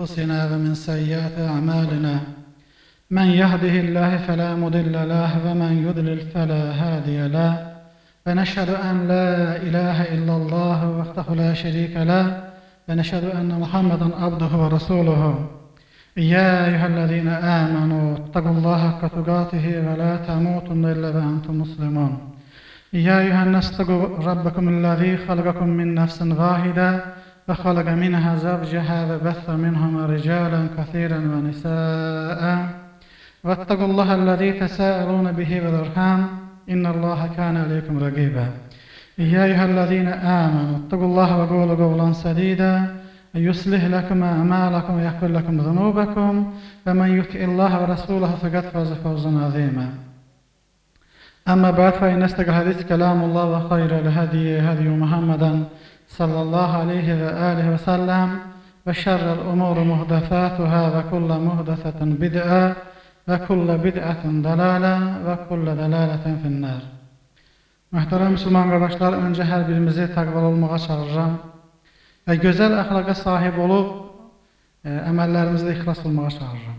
أنفسنا ومن سيئات أعمالنا. من يهده الله فلا مضل له ومن يضلل فلا هادي له. ونشهد أن لا إله إلا الله وحده لا شريك له. ونشهد أن محمدا عبده ورسوله. يا أيها الذين آمنوا اتقوا الله حق تقاته ولا تموتن إلا وأنتم مسلمون. يا أيها الناس اتقوا ربكم الذي خلقكم من نفس واحدة وخلق منها زوجها وبث منهما رجالا كثيرا ونساء. واتقوا الله الذي تساءلون به والأرحام. إن الله كان عليكم رقيبا. يا أيها الذين آمنوا اتقوا الله وقولوا قولا سديدا. يصلح لكم أعمالكم ويغفر لكم ذنوبكم. ومن يطع الله ورسوله فقد فاز فوزا عظيما. أما بعد فإن أصدق الحديث كلام الله وخير الهدي هدي محمدا sallallahu aleyhi və alihi və səlləm və şərrəl umuru muhdəsətuhə və kullə muhdəsətun bid'ə və kullə bid'ətun dalalə və kullə dalalətun finnər. Mühtərəm müsəlman qardaşlar, öncə hər birimizi təqvalı olmağa çağırıram və gözəl əxlaqa sahib olub ə, e, əməllərimizdə ixlas olmağa çağırıram.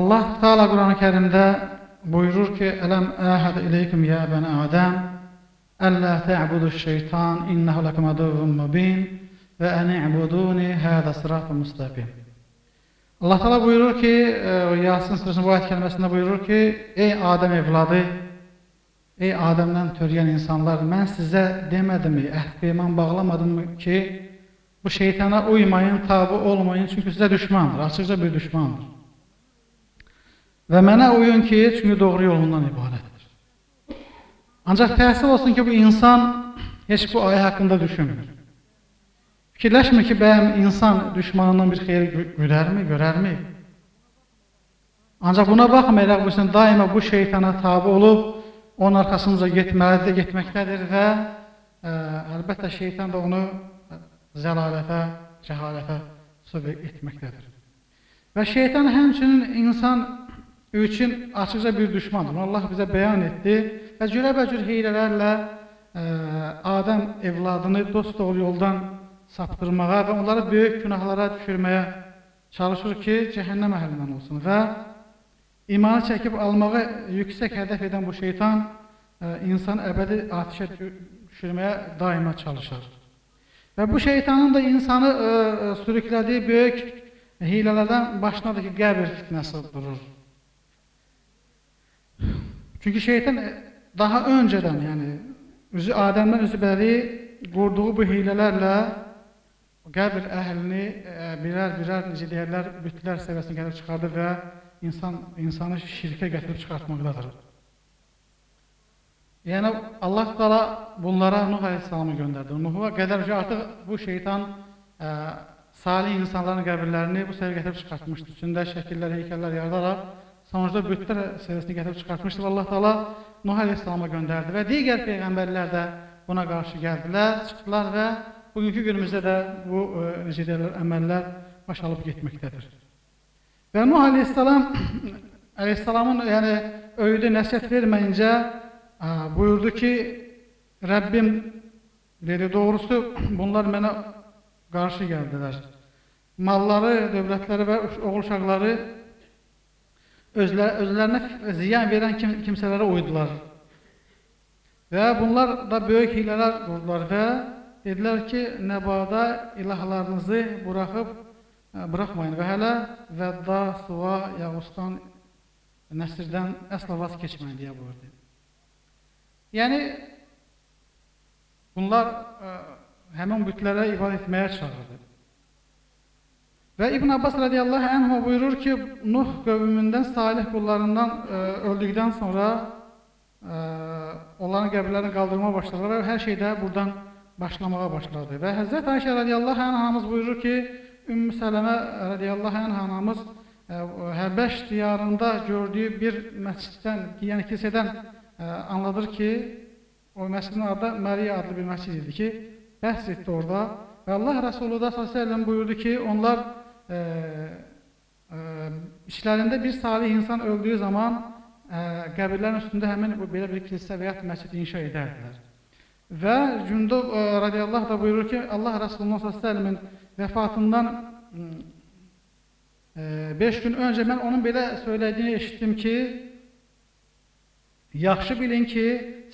Allah Taala Qurani-Kərimdə buyurur ki: "Ələm əhəd ileykum ya bəni Adəm" əllə tə'buduş şeytan, innehu lakum aduvvun mubin və ən i'buduni hədə sıratun müstəqim." Allah Teala buyurur ki, ə, Yasin surəsinin bu ayət kəlməsində buyurur ki: "Ey Adəm evladı, Ey Adəmdən törəyən insanlar, mən sizə demədimmi, əhd peyman bağlamadımmı ki, bu şeytana uymayın, tabi olmayın, çünki sizə düşmandır, açıqca bir düşmandır. Və mənə uyun ki, çünki doğru yolundan ibarətdir. Ancaq təhsil olsun ki, bu insan heç bu ayə haqqında düşünmür. Fikirləşmir ki, bəyəm insan düşmanından bir xeyir görərmi, görərmi? Ancaq buna baxmayaraq, bu insan daima bu şeytana tabi olub, onun arxasınca getməlidir, getməkdədir və ə, əlbəttə şeytan da onu zəlalətə, cəhalətə səbəb etməkdədir. Və şeytan həmçinin insan üçün açıqca bir düşmandır. Allah bizə bəyan etdi və cürəbəcür hiylələrlə ə, Adəm evladını dost doğru yoldan saptırmağa və onları böyük günahlara düşürməyə çalışır ki, cəhənnəm əhlindən olsun və imanı çəkib almağı yüksək hədəf edən bu şeytan ə, insan əbədi atişə düşürməyə daima çalışır. Və bu şeytanın da insanı ə, sürüklədiyi böyük hilələrdən başladır ki, qəbir fitnəsi durur. Çünki şeytan daha öncədən, yəni üzü Adəmdən üzü bəri qurduğu bu hilələrlə qəbir əhlini birər-birər necə deyərlər, bütlər səviyyəsinə gəlib çıxardı və insan insanı şirkə gətirib çıxartmaqdadır. Yəni Allah Taala bunlara Nuh əleyhissalamı göndərdi. Nuh'a qədər ki, artıq bu şeytan ə, salih insanların qəbirlərini bu səviyyəyə gətirib çıxartmışdı. Üstündə şəkillər, heykəllər yaradaraq sonuçda bütlər səviyyəsinə gətirib çıxartmışdı. Allah Taala Nuh əleyhissalama göndərdi və digər peyğəmbərlər də buna qarşı gəldilər, çıxdılar və bugünkü günümüzdə də bu necə deyirlər, əməllər baş alıb getməkdədir. Və Nuh əleyhissalam əleyhissalamın yəni öyüdü nəsihət verməyincə ə, buyurdu ki, Rəbbim dedi doğrusu bunlar mənə qarşı gəldilər. Malları, dövlətləri və oğul uşaqları özlə, özlərinə ziyan verən kim, kimsələrə uydular. Və bunlar da böyük hilələr qurdular və dedilər ki, nəbada ilahlarınızı buraxıb buraxmayın və hələ vədda, suva, yağustan, nəsirdən əsla vaz keçməyin deyə buyurdu. Yəni, bunlar ə, həmin bütlərə ibadət etməyə çağırdı. Və İbn Abbas radiyallahu anh buyurur ki, Nuh qövmündən salih qullarından ə, öldükdən sonra ə, onların qəbirlərini qaldırmaya başladılar və hər şeydə buradan başlamağa başladı. Və Həzrət Ayşə radiyallahu anh buyurur ki, Ümmü Sələmə radiyallahu anh anamız ə, Həbəş diyarında gördüyü bir məsciddən, yəni kilsədən ə, anladır ki, o məscidin adı Məriyə adlı bir məscid idi ki, bəhs etdi orada və Allah Rəsulü da s.ə.v buyurdu ki, onlar ə, ə, işlərində bir salih insan öldüyü zaman ə, qəbirlərin üstündə həmin bu belə bir kilsə və ya məscid inşa edərdilər. Və Cündub radiyallahu da buyurur ki, Allah Rəsulunun s.ə.v-in vəfatından 5 gün öncə mən onun belə söylədiyini eşitdim ki, yaxşı bilin ki,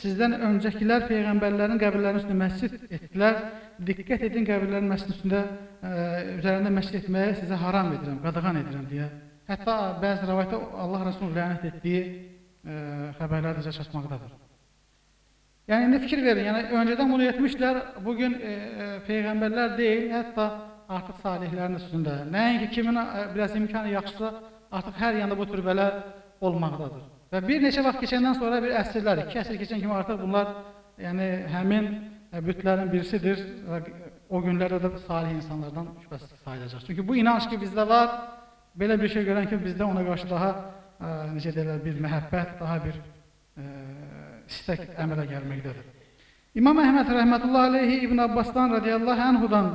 sizdən öncəkilər peyğəmbərlərin qəbirlərinin üstündə məscid etdilər. Diqqət edin qəbirlərin məscidin üstündə ə, üzərində məscid etməyə sizə haram edirəm, qadağan edirəm deyə. Hətta bəzi rivayətdə Allah Rəsulunun lənət etdiyi ə, xəbərlər də çatmaqdadır. Yəni indi fikir verin, yəni öncədən bunu etmişlər, bu gün e, e, peyğəmbərlər deyil, hətta artıq salihlərin üstündə. Nəinki kimin e, biraz imkanı yaxşısa, artıq hər yanda bu türbələr olmaqdadır. Və bir neçə vaxt keçəndən sonra bir əsrlər, iki əsr keçən kimi artıq bunlar yəni həmin e, bütlərin birisidir və o günlərdə də salih insanlardan şübhəsiz sayılacaq. Çünki bu inanc ki bizdə var, belə bir şey görən ki bizdə ona qarşı daha ə, necə deyirlər bir məhəbbət, daha bir ə, istək əmələ gəlməkdədir. İmam Əhməd rəhmətullah aleyhi İbn Abbasdan radiyallahu anhudan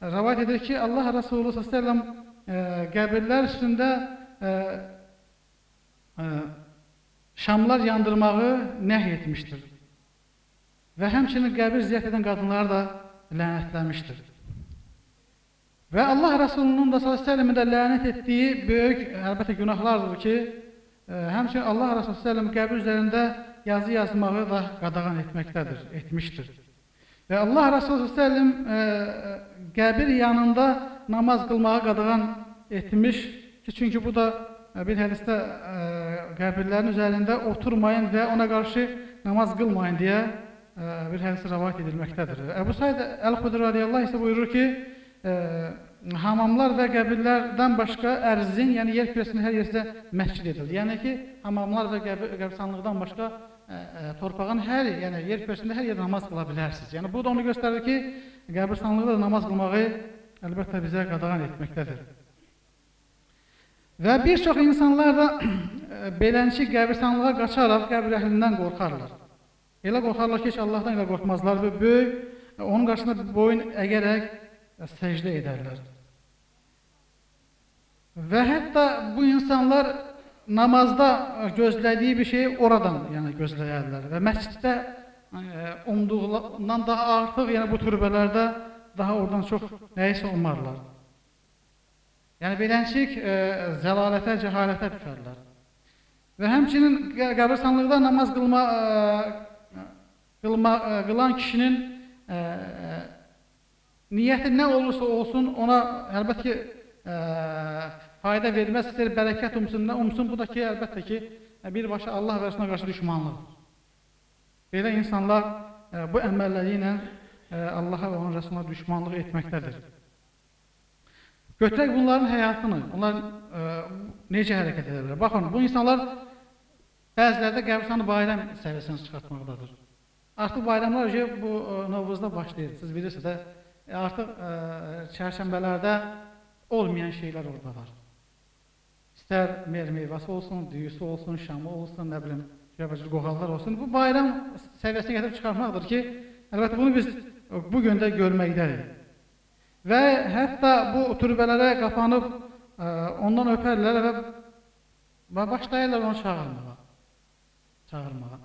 rəvayət edir ki, Allah Resulü sallallahu e, qəbirlər üstündə e, e, şamlar yandırmağı nəhy etmişdir. Və həmçinin qəbir ziyarət edən qadınları da lənətləmişdir. Və Allah Resulunun da sallallahu də lənət etdiyi böyük əlbəttə günahlardır ki, e, həmçinin Allah Resulü sallallahu qəbir üzərində yazı yazmağı da qadağan etməkdədir, etmişdir. Və Allah Resulü səlləm e, qəbir yanında namaz qılmağı qadağan etmiş ki, çünki bu da e, bir hədisdə e, qəbirlərin üzərində oturmayın və ona qarşı namaz qılmayın deyə e, bir hədis rəvayət edilməkdədir. Əbu Said Əl-Xudri radiyallahu isə buyurur ki, e, hamamlar və qəbirlərdən başqa ərzin, yəni yer kürəsində hər yerdə məscid edildi. Yəni ki, hamamlar və qəbir, qəbirstanlıqdan başqa ə, ə, torpağın hər, yəni yer kürəsində hər yerdə namaz qıla bilərsiniz. Yəni bu da onu göstərir ki, qəbirstanlıqda da namaz qılmağı əlbəttə bizə qadağan etməkdədir. Və bir çox insanlar da belənçi qəbirstanlığa qaçaraq qəbir əhlindən qorxarlar. Elə qorxarlar ki, heç Allahdan elə qorxmazlar və böyük onun qarşısında boyun əgərək səcdə edərlər. Və hətta bu insanlar namazda gözlədiyi bir şeyi oradan yəni gözləyərlər və məsciddə e, umduğundan daha artıq yəni bu türbələrdə daha oradan çox nəyisə umarlar. Yəni beləncik e, zəlalətə, cəhalətə düşərlər. Və həmçinin qəbirstanlıqda namaz qılma e, qılma e, qılan kişinin e, e, niyyəti nə olursa olsun ona əlbəttə ki e, fayda verməz, istər bərəkət umsun, nə umsun, bu da ki, əlbəttə ki, birbaşa Allah və Rəsuluna qarşı düşmanlıqdır. Belə insanlar ə, bu əməlləri ilə ə, Allaha və onun Rəsuluna düşmanlıq etməkdədir. Götürək bunların həyatını, onlar ə, necə hərəkət edirlər? Baxın, bu insanlar bəziləri də qəbirstanı bayram səviyyəsinə çıxartmaqdadır. Artıq bayramlar ki, bu ə, Novruzda başlayır. Siz bilirsiniz də, artıq ə, çərşənbələrdə olmayan şeylər orada var. İstər mer meyvəsi olsun, düyüsü olsun, şamı olsun, nə bilim, cəbəcür qoğallar olsun. Bu bayram səviyyəsinə gətirib çıxarmaqdır ki, əlbəttə bunu biz bu gün də görməkdəyik. Və hətta bu türbələrə qapanıb ə, e, ondan öpərlər və, və başlayırlar onu çağırmağa. Çağırmağa.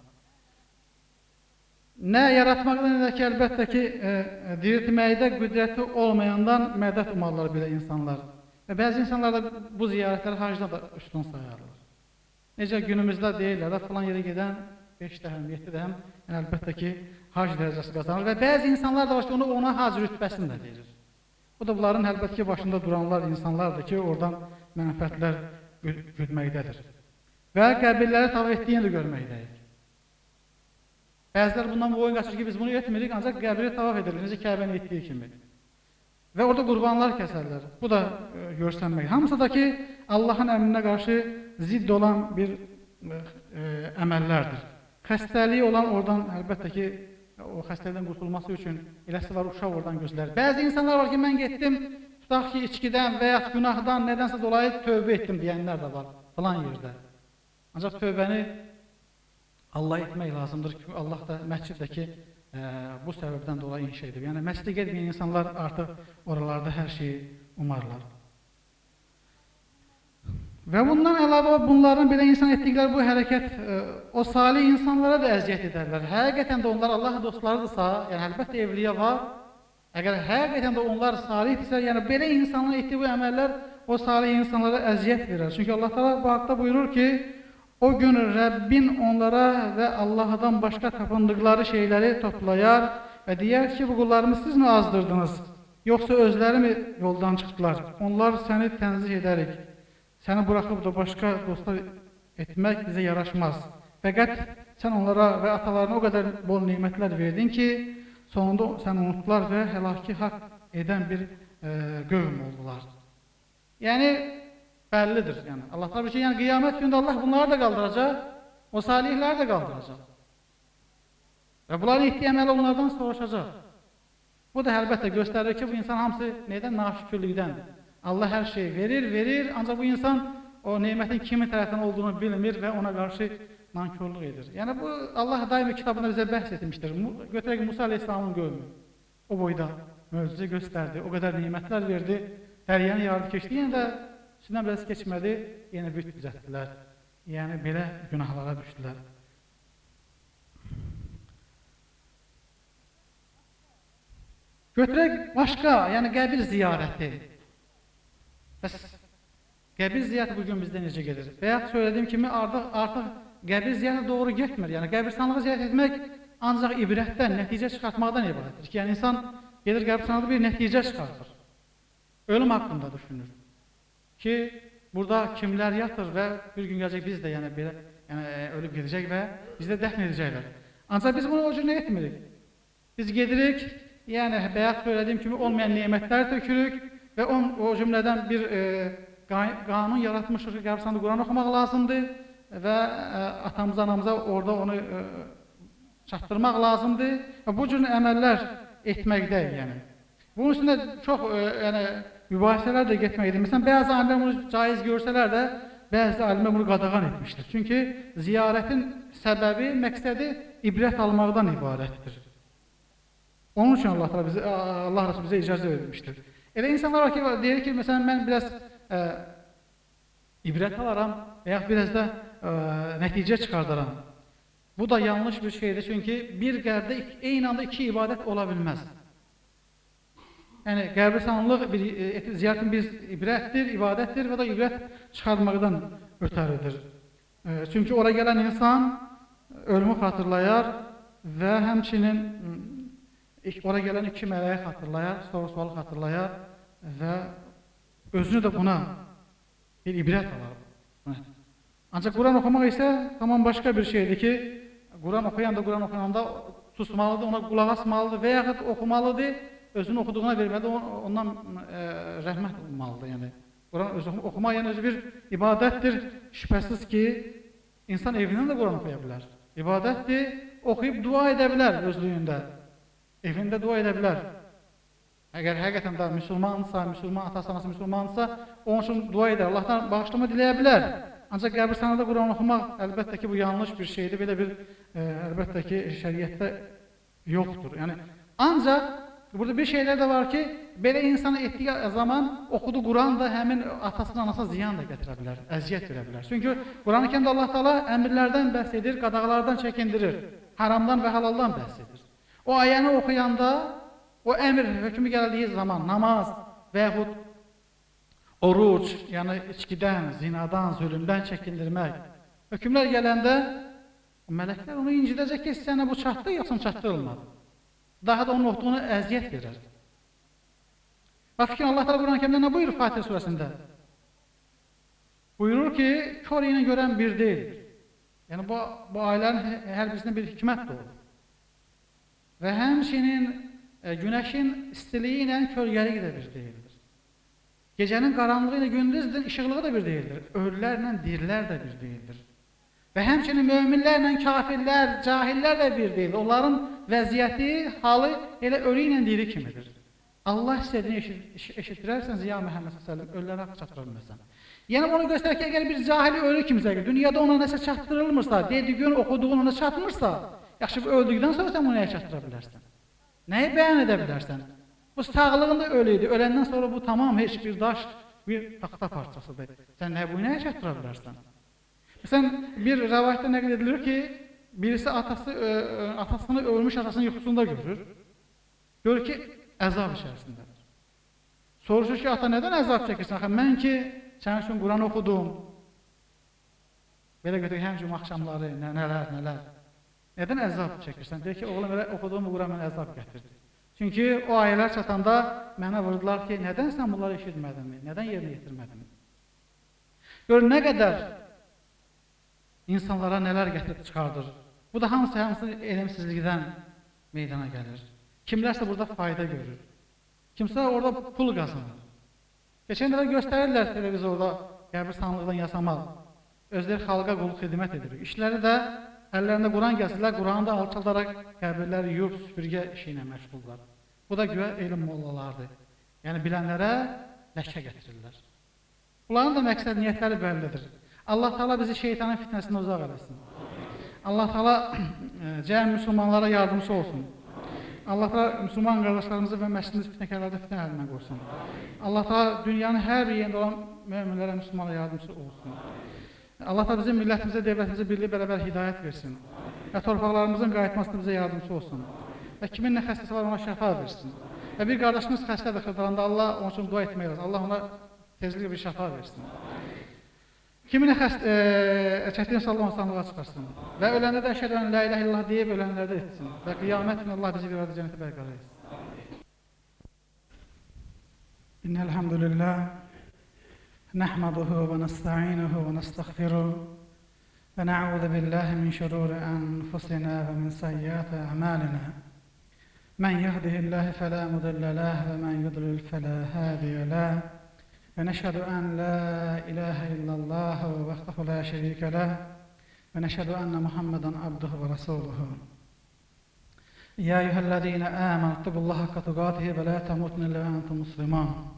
Nə yaratmaqdan, də ki, əlbəttə ki, ə, e, diriltməkdə qüdrəti olmayandan mədət umarlar belə insanlar. Və bəzi insanlar da bu ziyarətləri hacda da üstün sayarlar. Necə günümüzdə deyirlər, da filan yerə gedən 5 dəhəm, 7 dəhəm, yəni əlbəttə ki, hac dərəcəsi qazanır və bəzi insanlar da var ki, onu ona hac rütbəsini də verir. Bu da bunların əlbəttə ki, başında duranlar insanlardır ki, oradan mənfəətlər güdməkdədir. Və qəbirləri tavaf etdiyini də görməkdəyik. Bəzilər bundan boyun qaçır ki, biz bunu etmirik, ancaq qəbri tavaf edilir, necə Kəbənin etdiyi kimi. Və orada qurbanlar kəsərlər. Bu da e, görsənmək. Hamısı da ki, Allahın əmrinə qarşı zidd olan bir e, e, əməllərdir. Xəstəliyi olan oradan əlbəttə ki, o xəstəlikdən qurtulması üçün eləsi var uşaq oradan gözlər. Bəzi insanlar var ki, mən getdim, tutaq ki, içkidən və ya günahdan nədənsə dolayı tövbə etdim deyənlər də var falan yerdə. Ancaq tövbəni Allah etmək lazımdır ki, Allah da məsciddəki bu səbəbdən dolayı inşa edib. Yəni məscidə getməyən insanlar artıq oralarda hər şeyi umarlar. Və bundan əlavə bunların belə insan etdikləri bu hərəkət ə, o salih insanlara da əziyyət edərlər. Həqiqətən də onlar Allah dostlarıdırsa, yəni əlbəttə evliya var. Əgər həqiqətən də onlar salihdirsə, yəni belə insanların etdiyi bu əməllər o salih insanlara əziyyət verər. Çünki Allah Teala bu haqda buyurur ki, o gün Rəbbin onlara və Allahdan başqa tapındıqları şeyləri toplayar və deyər ki, bu qullarımı siz mi azdırdınız? Yoxsa özləri mi yoldan çıxdılar? Onlar səni tənzih edərik. Səni buraxıb da başqa dostlar etmək bizə yaraşmaz. Fəqət sən onlara və atalarına o qədər bol nemətlər verdin ki, sonunda sən unutdular və həlaki haqq edən bir e, qövm oldular. Yəni bəllidir. Yəni Allah təala ki, yəni qiyamət günündə Allah bunları da qaldıracaq, o salihləri də qaldıracaq. Və bunların etdiyi əməli onlardan soruşacaq. Bu da əlbəttə göstərir ki, bu insan hamısı nədən naşükürlükdəndir. Allah hər şeyi verir, verir, ancaq bu insan o nemətin kimin tərəfindən olduğunu bilmir və ona qarşı nankörlük edir. Yəni bu Allah daimi kitabında bizə bəhs etmişdir. Götürək Musa əleyhissalamın qövmü. O boyda möcüzə göstərdi, o qədər nemətlər verdi, dəryanı yardı keçdi, yenə də üstündən biraz keçmədi, yenə büt düzəltdilər. Yəni belə günahlara düşdülər. Götürək başqa, yəni qəbir ziyarəti. Qəbir ziyarəti bu gün bizdə necə gedir? Və ya söylədiyim kimi artıq artıq qəbir ziyarəti doğru getmir. Yəni qəbirstanlığı ziyarət etmək ancaq ibrətdən, nəticə çıxartmaqdan ibarətdir. Ki, yəni insan gedir qəbirstanlıqda bir nəticə çıxardır. Ölüm haqqında düşünür. Ki, burada kimlər yatır və bir gün gələcək biz də yəni belə yəni ölüb gedəcək və bizi də dəfn edəcəklər. Ancaq biz bunu o cür nə etmirik? Biz gedirik, Yəni bayaq söylədiyim kimi olmayan nemətlər tökürük və on, o cümlədən bir e, qanun yaratmışıq ki, qəbirstanda Quran oxumaq lazımdır və e, atamıza, anamıza orada onu e, çatdırmaq lazımdır və bu cür əməllər etməkdəyik, yəni. Bunun üstündə çox e, yəni mübahisələr də getməkdir. Məsələn, bəzi alimlər bunu caiz görsələr də, bəzi alimlər bunu qadağan etmişdir. Çünki ziyarətin səbəbi, məqsədi ibrət almaqdan ibarətdir. Onun üçün Allah bizə Allah Rəsulü bizə icazə vermişdir. Elə insanlar var ki, deyir ki, məsələn mən biraz ə, ibrət alaram və ya biraz da ə, nəticə çıxardaram. Bu da yanlış bir şeydir, çünki bir qərbdə eyni anda iki ibadət ola bilməz. Yəni qəbristanlıq bir e, ziyarətin bir ibrətdir, ibadətdir və da ibrət çıxarmaqdan ötəridir. E, çünki ora gələn insan ölümü xatırlayar və həmçinin ora gələn iki mələyi xatırlayar, sonra sualı xatırlayar və özünü də buna bir ibrət alar. Ancaq Quran oxumaq isə tamam başqa bir şeydir ki, Quran oxuyan da Quran oxuyanda susmalıdır, ona qulaq asmalıdır və yaxud oxumalıdır, özünün oxuduğuna verməlidir, ondan e, rəhmət olmalıdır. Yəni Quran özü oxumaq yəni özü bir ibadətdir. Şübhəsiz ki, insan evindən də Quran oxuya bilər. İbadətdir, oxuyub dua edə bilər özlüyündə. Evində dua edə bilər. Əgər həqiqətən də müsəlmansa, müsəlman atası anası müsəlmansa, onun üçün dua edər, Allahdan bağışlama diləyə bilər. Ancaq qəbirstanada Quran oxumaq əlbəttə ki, bu yanlış bir şeydir. Belə bir e, əlbəttə ki, şəriətdə yoxdur. Yəni ancaq burada bir şeylər də var ki, belə insan etdiyi zaman oxudu Quran da həmin atasına, anasına ziyan da gətirə bilər, əziyyət verə bilər. Çünki Quran-ı Kərimdə Allah Taala əmrlərdən bəhs edir, qadağalardan çəkindirir, haramdan və halaldan bəhs edir. O ayəni oxuyanda, o əmr hökmü gəldiyi zaman namaz və yaxud oruc, yəni içkidən, zinadan, zülmdən çəkindirmək, hökmlər gələndə mələklər onu incidəcək ki, sənə bu çatdı, yoxsa çatdırılmadı. Daha da onun oxuduğuna əziyyət verir. Bax ki, Allah Teala Quran-ı Kərimdə nə buyurur Fatih surəsində? Buyurur ki, kör ilə görən bir deyil. Yəni bu, bu ayələrin hər birisində bir hikmət də olur. Və həmçinin e, günəşin istiliyi ilə kölgəliyi də bir deyildir. Gecənin qaranlığı ilə gündüzün işıqlığı da bir deyildir. Ölülərlə dirilər də bir deyildir. Və həmçinin möminlərlə kafirlər, cahillər də bir deyildir. Onların vəziyyəti, halı elə ölü ilə diri kimidir. Allah istədiyini eşit eşitdirərsən, Ziya Məhəmməd s.ə.v ölülərə haqq çatdıra bilməsən. Yəni onu göstərir ki, əgər bir cahili ölü kimsə, dünyada ona nəsə çatdırılmırsa, dediyin, oxuduğun ona çatmırsa, Yaxşı, öldükdən sonra sən bunu nəyə çatdıra bilərsən? Nəyi bəyan edə bilərsən? Bu sağlığında ölüydü. Öləndən sonra bu tamam heç bir daş, bir taxta parçasıdır. Sən nə bu nəyə çatdıra bilərsən? Məsələn, bir rəvayətdə nəql edilir ki, birisi atası ə, ə, atasını ölmüş atasının yuxusunda görür. Görür ki, əzab içərisindədir. Soruşur ki, ata nədən əzab çəkirsən? Axı, mən ki, sənin üçün Quran oxudum. Belə götürək, həm cümə axşamları, nə, nələr, nələr. Nədən əzab çəkirsən? Deyir ki, oğlum, elə oxuduğum bu Quran mənə əzab gətirdi. Çünki o ayələr çatanda mənə vurdular ki, nədən sən bunları eşitmədinmi? Nədən yerinə yetirmədinmi? Gör, nə qədər insanlara nələr gətirib çıxardır. Bu da hamısı, hamısı elmsizlikdən meydana gəlir. Kimlərsə burada fayda görür. Kimsə orada pul qazanır. Keçən dəfə göstərirlər televizorda qəbirstanlıqdan yasamaq. Özləri xalqa qul xidmət edir. İşləri də əllərində Quran gəzirlər, Quranı da alçaldaraq qəbirləri yuyub süpürgə işi ilə məşğullar. Bu da güya elm mollalardır. Yəni bilənlərə ləkə gətirirlər. Bunların da məqsəd niyyətləri bəllidir. Allah Taala bizi şeytanın fitnəsindən uzaq eləsin. Allah Taala cəm müsəlmanlara yardımcı olsun. Allah da müsəlman qardaşlarımızı və məscidimizi fitnəkərlərdə fitnə əlindən qorusun. Allah da dünyanın hər yerində olan möminlərə, müsəlmanlara yardımcı olsun. Allah da bizim millətimizə, dövlətimizə birlik bərabər hidayət versin. Və torpaqlarımızın qayıtmasında bizə yardımcı olsun. Və kimin nə xəstəsi var ona şəfa versin. Və bir qardaşımız xəstədir xırdalanda Allah onun üçün dua etmək lazım. Allah ona tezliklə bir şəfa versin. Kiminə xəst, e, çətin sallallahu sanlığa çıxarsın. Və öləndə də əşhədən la ilahe illallah deyib ölənlərdə etsin. Və qiyamət günü Allah bizi bir arada cənnətə bərqərar etsin. İnnel hamdülillah نحمده ونستعينه ونستغفره ونعوذ بالله من شرور أنفسنا ومن سيئات أعمالنا. من يهده الله فلا مضل له ومن يضلل فلا هادي له. ونشهد أن لا إله إلا الله وحده لا شريك له. ونشهد أن محمدا عبده ورسوله. يا أيها الذين آمنوا اتقوا الله حق تقاته ولا تموتن إلا وأنتم مسلمون.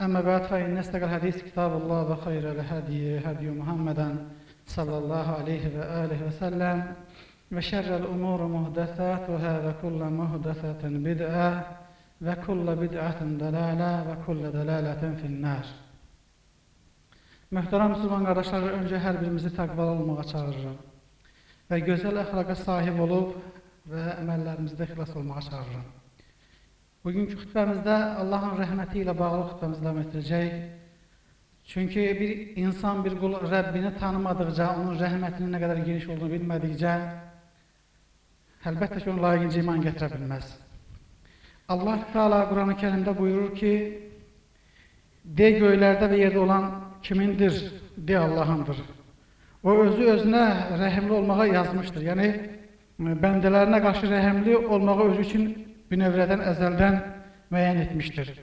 أما بعد فإن أصدق الحديث كتاب الله وخير الهدي هدي محمدا صلى الله عليه وآله وسلم وشر الأمور محدثاتها وكل محدثة بدعة وكل بدعة ضلالة وكل ضلالة في النار Möhtərəm Müslüman qardaşlar, öncə hər birimizi təqvalı olmağa çağırıram və gözəl əxlaqa sahib olub və əməllərimizdə xilas olmağa çağırıram. Bugünkü xütbəmizdə Allahın rəhməti ilə bağlı xütbəmizi davam etdirəcək. Çünki bir insan bir qul Rəbbini tanımadıqca, onun rəhmətinin nə qədər geniş olduğunu bilmədikcə, əlbəttə ki, onu layiqincə iman gətirə bilməz. Allah Teala Quran-ı Kərimdə buyurur ki, de göylərdə və yerdə olan kimindir? De Allahındır. O özü özünə rəhimli olmağa yazmışdır. Yəni bəndələrinə qarşı rəhimli olmağı özü üçün binövrədən əzəldən müəyyən etmişdir.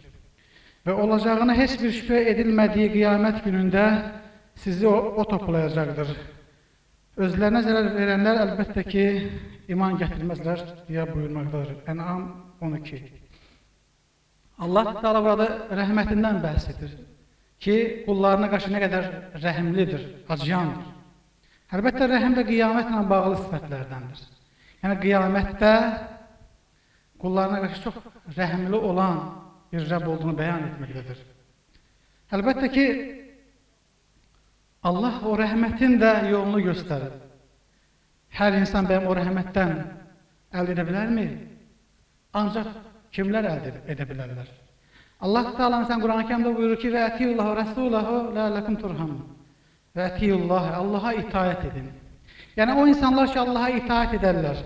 Və olacağına heç bir şübhə edilmədiyi qiyamət günündə sizi o, o toplayacaqdır. Özlərinə zərər verənlər əlbəttə ki, iman gətirməzlər deyə buyurmaqdadır. Ən'am 12. Allah Teala burada rəhmətindən bəhs edir ki, qullarına qarşı nə qədər rəhimlidir, acıyandır. Əlbəttə, rəhim də qiyamətlə bağlı sifətlərdəndir. Yəni, qiyamətdə qullarına qarşı çox rəhimli olan bir Rəbb olduğunu bəyan etməkdədir. Əlbəttə ki, Allah o rəhmətin də yolunu göstərir. Hər insan bəyəm o rəhmətdən əldə edə bilərmi? Ancaq kimlər əldə edə bilərlər? Allah Teala mesela Kur'an-ı Kerim'de buyurur ki ve etiyullahu resulahu la'allakum turhamun. Ve etiyullah Allah'a itaat edin. Yani o insanlar ki Allah'a itaat ederler.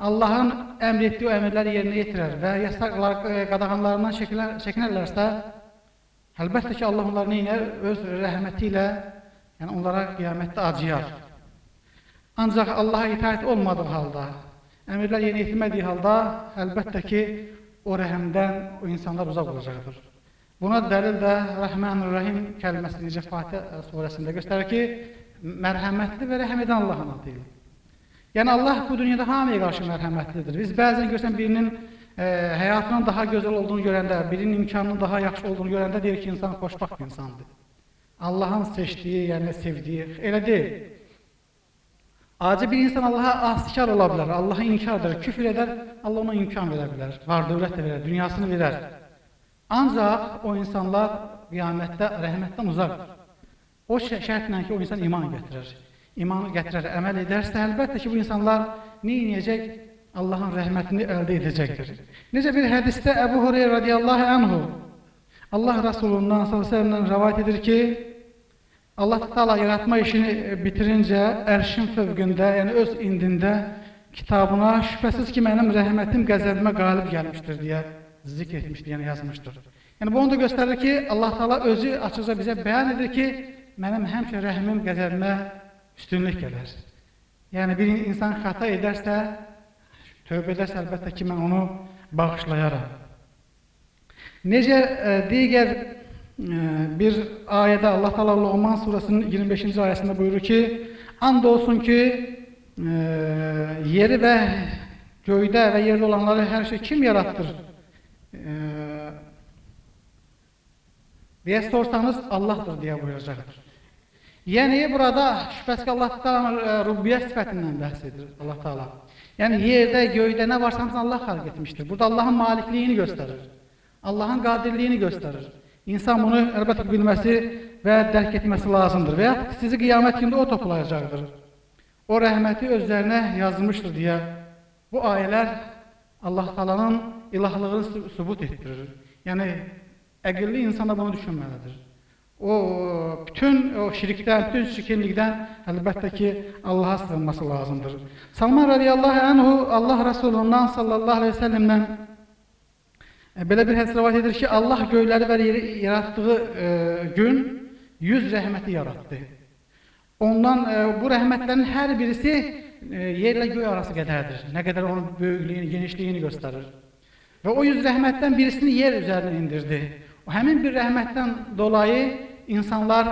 Allah'ın emrettiği o emirleri yerine getirir ve yasaklar, e, qadağanlarından çekinirlərsə, əlbəttə ki, Allah onları neyinər? Öz rəhməti ilə, yəni onlara qiyamətdə acıyar. Ancaq Allah'a itaat olmadığı halda, əmirlər yerinə yetirmədiyi halda, əlbəttə ki, o rəhmdən o insanlar uzaq olacaqdır. Buna dəlil də Rəhmanur-Rahim kəlməsi necə Fatihə surəsində göstərir ki, mərhəmətli və rəhm edən Allahın adıdır. Yəni Allah bu dünyada hamıya qarşı mərhəmətlidir. Biz bəzən görsən birinin e, həyatının daha gözəl olduğunu görəndə, birinin imkanının daha yaxşı olduğunu görəndə deyir ki, insan xoşbaxt insandır. Allahın seçdiyi, yəni sevdiyi, elə deyil. Acı bir insan Allaha asikar ola bilər, Allahı inkar edər, küfür edər, Allah ona imkan verə bilər, var dövlət də verər, dünyasını verər. Ancaq o insanlar qiyamətdə rəhmətdən uzaqdır. O şərtlə ki, o insan iman gətirir. İmanı gətirər, əməl edərsə, əlbəttə ki, bu insanlar nə edəcək? Allahın rəhmətini əldə edəcəkdir. Necə bir hədisdə Əbu Hureyra radiyallahu anhu Allah Resulundan sallallahu rivayet edir ki, Allah Taala yaratma işini bitirincə ərşin fövqündə, yəni öz indində kitabına şübhəsiz ki, mənim rəhmətim qəzəbimə qalib gəlmişdir deyə zikr etmişdir, yəni yazmışdır. Yəni bu onu da göstərir ki, Allah Taala özü açıqca bizə bəyan edir ki, mənim həmişə rəhmim qəzəbimə üstünlük gələr. Yəni bir insan xəta edərsə, tövbə edərsə əlbəttə ki, mən onu bağışlayaram. Necə e, digər e, bir ayədə Allah Taala Luqman surəsinin 25-ci ayəsində buyurur ki, and olsun ki, e, yeri və göydə və yerdə olanları hər şey kim yaratdır? E, deyə sorsanız Allahdır deyə buyuracaqdır. Yəni burada şübhəsiz ki, Allah Taala'nın e, rubbiyyət sifətindən bəhs edir Allah Taala. Yəni yerdə, göydə nə varsa hamısını Allah xalq etmişdir. Burada Allahın malikliyini göstərir. Allahın qadirliyini göstərir. İnsan bunu əlbəttə bilməsi və dərk etməsi lazımdır. Və ya sizi qiyamət günündə o toplayacaqdır. O rəhməti özlərinə yazmışdır deyə bu ayələr Allah Taala'nın ilahlığını sübut etdirir. Yəni əqilli insan da bunu düşünməlidir. O bütün o şirkdən, bütün şirkinlikdən əlbəttə ki, Allaha sığınması lazımdır. Salman radiyallahu anhu Allah Resulundan sallallahu aleyhi ve sellemdən e, belə bir hədis rivayet edir ki, Allah göyləri və yeri yaratdığı e, gün yüz rəhməti yaratdı. Ondan e, bu rəhmətlərin hər birisi e, yerlə göy arası qədərdir. Nə qədər onun böyüklüyünü, genişliyini göstərir. Və o yüz rəhmətdən birisini yer üzərinə indirdi. O həmin bir rəhmətdən dolayı insanlar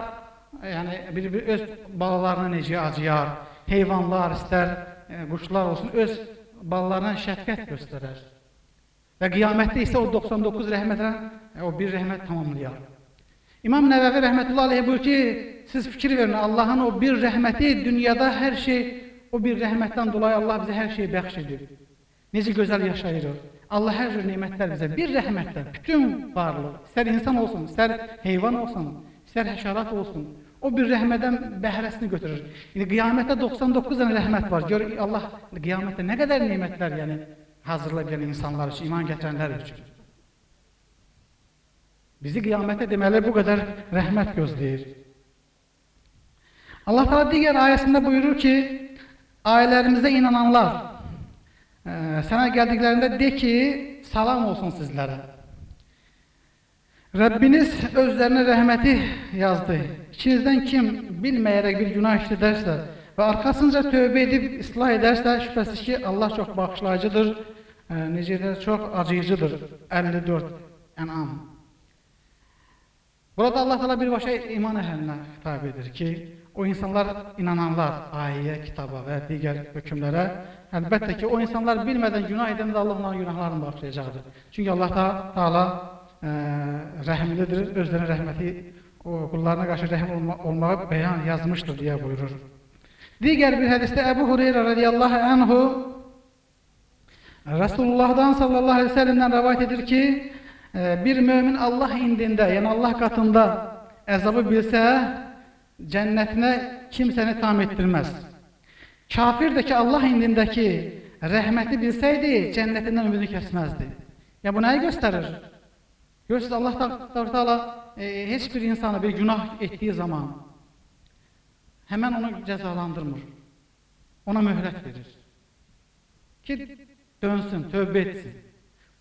yəni bir-bir öz balalarına necə acıyar, heyvanlar istər, e, quşlar olsun öz balalarına şəfqət göstərər. Və qiyamətdə isə o 99 rəhmətlə e, o bir rəhmət tamamlayar. İmam Nəvəvi rəhmətullah aleyhi buyur ki, siz fikir verin, Allahın o bir rəhməti dünyada hər şey o bir rəhmətdən dolayı Allah bizə hər şeyi bəxş edir. Necə gözəl yaşayırıq. Allah hər cür nemətlər bizə bir rəhmətlə bütün varlıq, istər insan olsun, istər heyvan olsun, istər həşərat olsun, o bir rəhmədən bəhrəsini götürür. Yəni qiyamətdə 99 dənə rəhmət var. Gör Allah qiyamətdə nə qədər nemətlər, yəni hazırlayıb yəni insanlar üçün, iman gətirənlər üçün. Bizi qiyamətdə deməli bu qədər rəhmət gözləyir. Allah Teala digər ayəsində buyurur ki, ayələrimizə inananlar ə, sənə gəldiklərində de ki, salam olsun sizlərə. Rəbbiniz özlərinə rəhməti yazdı. İçinizdən kim bilməyərək bir günah işlədərsə və arxasınca tövbə edib islah edərsə, şübhəsiz ki, Allah çox bağışlayıcıdır, e, necə də çox acıyıcıdır. 54 Ənam. Burada Allah təala birbaşa iman əhlinə xitab edir ki, o insanlar inananlar ayəyə, kitaba və digər hökmlərə əlbəttə ki, o insanlar bilmədən günah edəndə Allah onların günahlarını bağışlayacaqdır. Çünki Allah Taala ə, rəhimlidir, özlərinə rəhməti o qullarına qarşı rəhim olma, olmağı bəyan yazmışdır deyə buyurur. Digər bir hədisdə Əbu Hureyra radiyallahu anhu Resulullah'dan sallallahu aleyhi ve sellem'den rivayet edir ki bir mümin Allah indində, yəni Allah qatında əzabı bilsə cənnətinə kimsəni tam etdirməz. Kafir də ki Allah indindəki rəhməti bilsəydi cənnətindən ümidini kəsməzdi. Ya bu nəyi göstərir? Görürsünüz Allah Teala e, heç bir insanı bir günah ettiği zaman hemen onu cezalandırmır. Ona mühlet verir. Ki dönsün, tövbe etsin.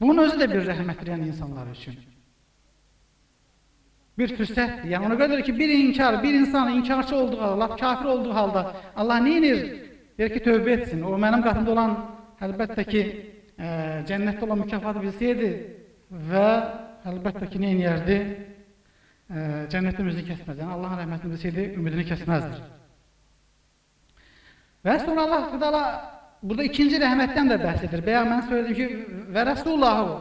Bunun özü de bir rəhmətdir yəni insanlar için. Bir fürsətdir. Yəni ona görə ki bir inkar, bir insan inkarçı olduğu halda, kafir olduğu halda Allah neyinir? Der ki tövbe etsin. O mənim qatımda olan əlbəttə ki e, cənnətdə olan mükafatı bilsəydi və əlbəttə ki, nə edərdi? E, cənnətin ümidini kəsməz. Yəni Allahın rəhmətini bilsəydi, ümidini kəsməzdir. Və sonra Allah Teala burada ikinci rəhmətdən də bəhs edir. Bəyan mən söyledim ki, və Rəsulullahu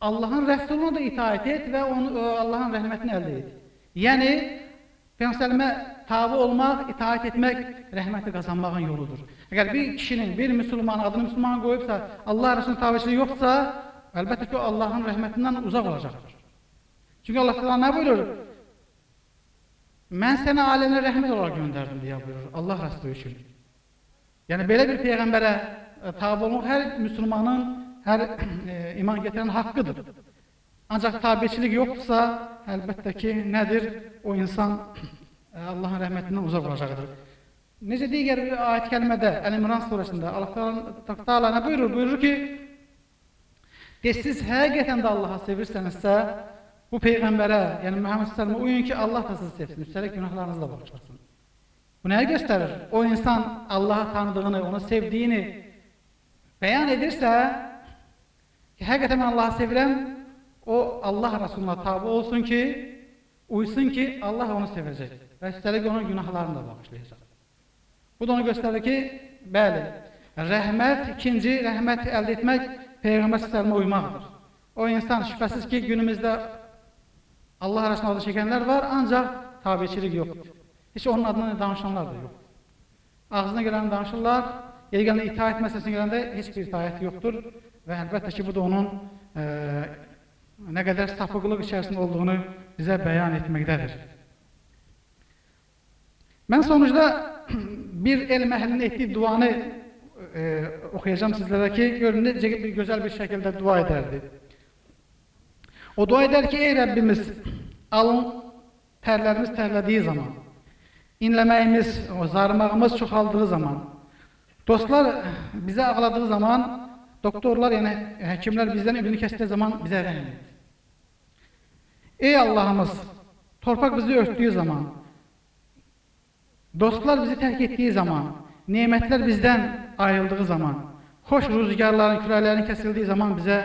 Allahın Rəsuluna da itaat et və onu Allahın rəhmətini əldə et. Yəni Peyğəmbərə tabe olmaq, itaat etmək rəhməti qazanmağın yoludur. Əgər bir kişinin, bir müsəlman adını müsəlman qoyubsa, Allah Rəsulunun tabeçiliyi yoxsa, əlbəttə ki, o Allahın rəhmətindən uzaq olacaqdır. Çünki Allah Teala nə buyurur? Mən səni aləmə rəhmət olaraq göndərdim deyə buyurur Allah Rəsulü üçün. Yəni belə bir peyğəmbərə e, tabe olmaq hər müsəlmanın, hər e, iman gətirən haqqıdır. Ancaq tabiçilik yoxdursa, əlbəttə ki, nədir? O insan e, Allahın rəhmətindən uzaq olacaqdır. Necə digər bir ayət kəlmədə Əl-İmran surəsində Allah Taala nə buyurur? Buyurur ki: "De siz həqiqətən də Allahı sevirsənizsə, bu peyğəmbərə, yəni Məhəmməd sallallahu uyun ki, Allah da sizi sevsin, üstəlik günahlarınızı da bağışlasın." Bu nəyə göstərir? O insan Allahı tanıdığını, onu sevdiyini bəyan edirsə, ki, həqiqətən mən Allahı sevirəm, o Allah Rəsuluna tabi olsun ki, uysun ki, Allah onu sevəcək və üstəlik onun günahlarını da bağışlayacaq. Bu da onu göstərir ki, bəli, rəhmət, ikinci rəhmət əldə etmək Peyğəmbər səslərinə uymaqdır. O insan şübhəsiz ki, günümüzdə Allah Rəsuluna adı çəkənlər var, ancaq tabiçilik yoxdur. Heç onun adına danışanlar da yoxdur. Ağzına gələni danışırlar, yeri gələndə itaət məsələsinə gələndə heç bir itaət yoxdur və əlbəttə ki, bu da onun e, nə qədər sapıqlıq içərisində olduğunu bizə bəyan etməkdədir. Mən sonuçda bir elm əhlinin etdiyi duanı e, oxuyacağım sizlərə ki, görün necə bir gözəl bir şəkildə dua edərdi. O dua edər ki, ey Rəbbimiz, alın tərlərimiz tərlədiyi zaman, inləməyimiz, o zarmağımız çoxaldığı zaman, dostlar bizə ağladığı zaman, doktorlar, yəni həkimlər bizdən ümidini kəsdiyi zaman bizə rəhm et. Ey Allahımız, torpaq bizi örtdüyü zaman, dostlar bizi tərk etdiyi zaman, nemətlər bizdən ayrıldığı zaman, xoş rüzgarların, küləklərin kəsildiyi zaman bizə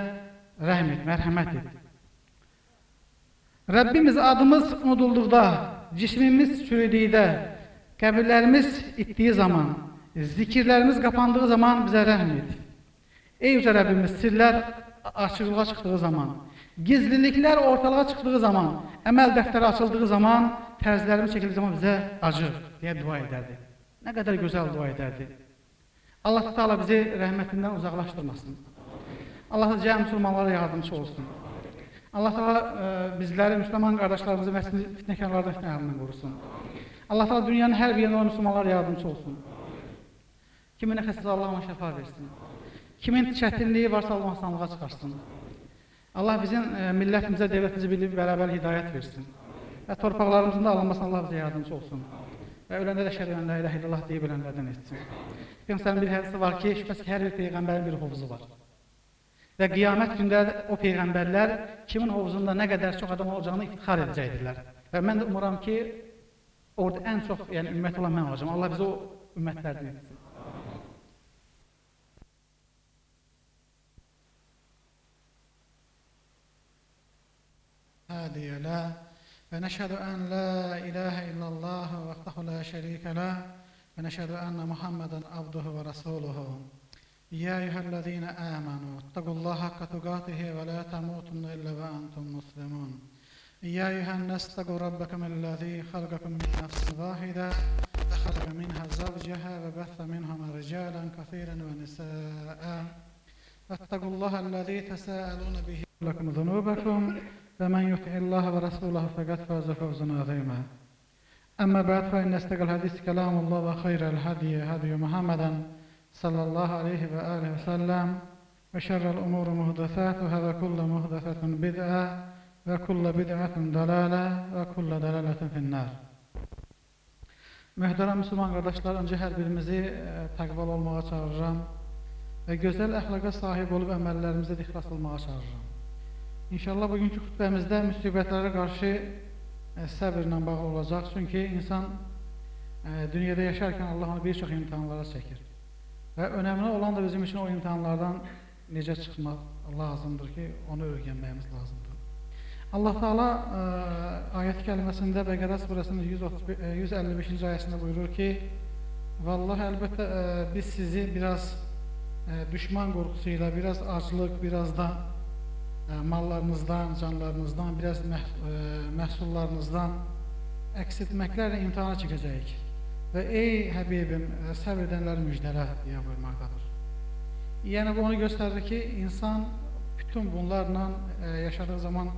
rəhm et, mərhəmət et. Rəbbimiz adımız unudulduqda, cismimiz çürüdükdə, qəbirlərimiz itdiyi zaman, zikirlərimiz qapandığı zaman bizə rəhm et. Ey yüce Rəbbimiz, sirlər açıqlığa çıxdığı zaman, Gizliliklər ortalığa çıxdığı zaman, əməl dəftəri açıldığı zaman, tərzlərimiz çəkildiyi zaman bizə acı deyə dua edərdi. Nə qədər gözəl dua edərdi. Allah Taala bizi rəhmətindən uzaqlaşdırmasın. Allah cəmi müsəlmanlara yardımcı olsun. Allah Taala e, bizləri, müsəlman qardaşlarımızı fitnəkarlardan fitnələrindən qorusun. Allah Taala dünyanın hər bir yerində müsəlmanlara yardımcı olsun. Kimin xəstəsi Allah ona şəfa versin. Kimin çətinliyi varsa Allah asanlığa çıxarsın. Allah bizim e, millətimizə, dövlətimizə bilib bərabər hidayət versin. Və torpaqlarımızın da alınmasına Allah bizə yardımcı olsun. Və öləndə də şəhədə la ilahe illallah deyib ölənlərdən etsin. Peyğəmbərin bir hədisi var ki, şübhəsiz ki, hər bir peyğəmbərin bir hovuzu var. Və qiyamət gündə o peyğəmbərlər kimin hovuzunda nə qədər çox adam olacağını iftixar edəcəkdirlər. Və mən də umuram ki, orada ən çox yəni ümmət olan mən olacağam. Allah bizi o ümmətlərdən etsin. هادي له فنشهد أن لا إله إلا الله وحده لا شريك له ونشهد أن محمدا عبده ورسوله. يا أيها الذين آمنوا اتقوا الله حق تقاته ولا تموتن إلا وأنتم مسلمون. يا أيها الناس اتقوا ربكم الذي خلقكم من نفس واحدة فخلق منها زوجها وبث منهما رجالا كثيرا ونساء. فاتقوا الله الذي تساءلون به لكم ذنوبكم ومن يطع الله ورسوله فقد فاز فوزا عظيما أما بعد فإن أصدق الحديث كلام الله وخير الهدي هدي محمدا صلى الله عليه وآله وسلم وشر الأمور محدثاتها وكل محدثة بدعة وكل بدعة ضلالة وكل ضلالة في النار Möhtərəm Müslüman qardaşlar, öncə hər birimizi e, təqval olmağa çağırıram və gözəl əxlaqa sahib olub əməllərimizdə ixlas olmağa çağırıram. İnşallah bugünkü xütbəmizdə müsibətlərə qarşı e, səbirlə bağlı olacaq. Çünki insan e, dünyada yaşarkən Allah onu bir çox imtihanlara çəkir. Və önəmli olan da bizim üçün o imtihanlardan necə çıxmaq lazımdır ki, onu öyrənməyimiz lazımdır. Allah Taala e, ayət kəlməsində Bəqərə surəsinin 155-ci e, ayəsində buyurur ki: "Vallahi əlbəttə e, biz sizi biraz e, düşman qorxusu ilə, biraz aclıq, biraz da mallarınızdan, canlarınızdan, biraz məh məhsullarınızdan əks etməklərlə imtihana çəkəcəyik. Və ey Həbibim, səbr edənləri müjdələ deyə buyurmaqdadır. Yəni bu onu göstərir ki, insan bütün bunlarla yaşadığı zaman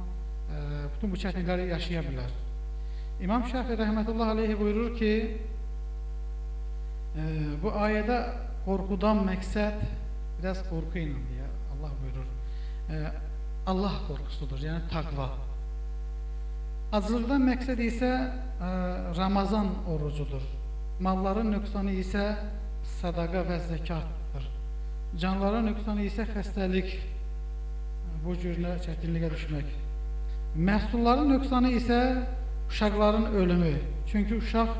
bütün bu çətinlikləri yaşaya bilər. İmam Şafi rəhmətullah aleyhi buyurur ki, bu ayədə qorxudan məqsəd biraz qorxu ilə deyə Allah buyurur. E, Allah qorxusudur, yəni taqva. Acılıqdan məqsəd isə ə, Ramazan orucudur. Malların nöqsanı isə sadaqa və zəkatdır. Canların nöqsanı isə xəstəlik, bu cürlə çətinliyə düşmək. Məhsulların nöqsanı isə uşaqların ölümü. Çünki uşaq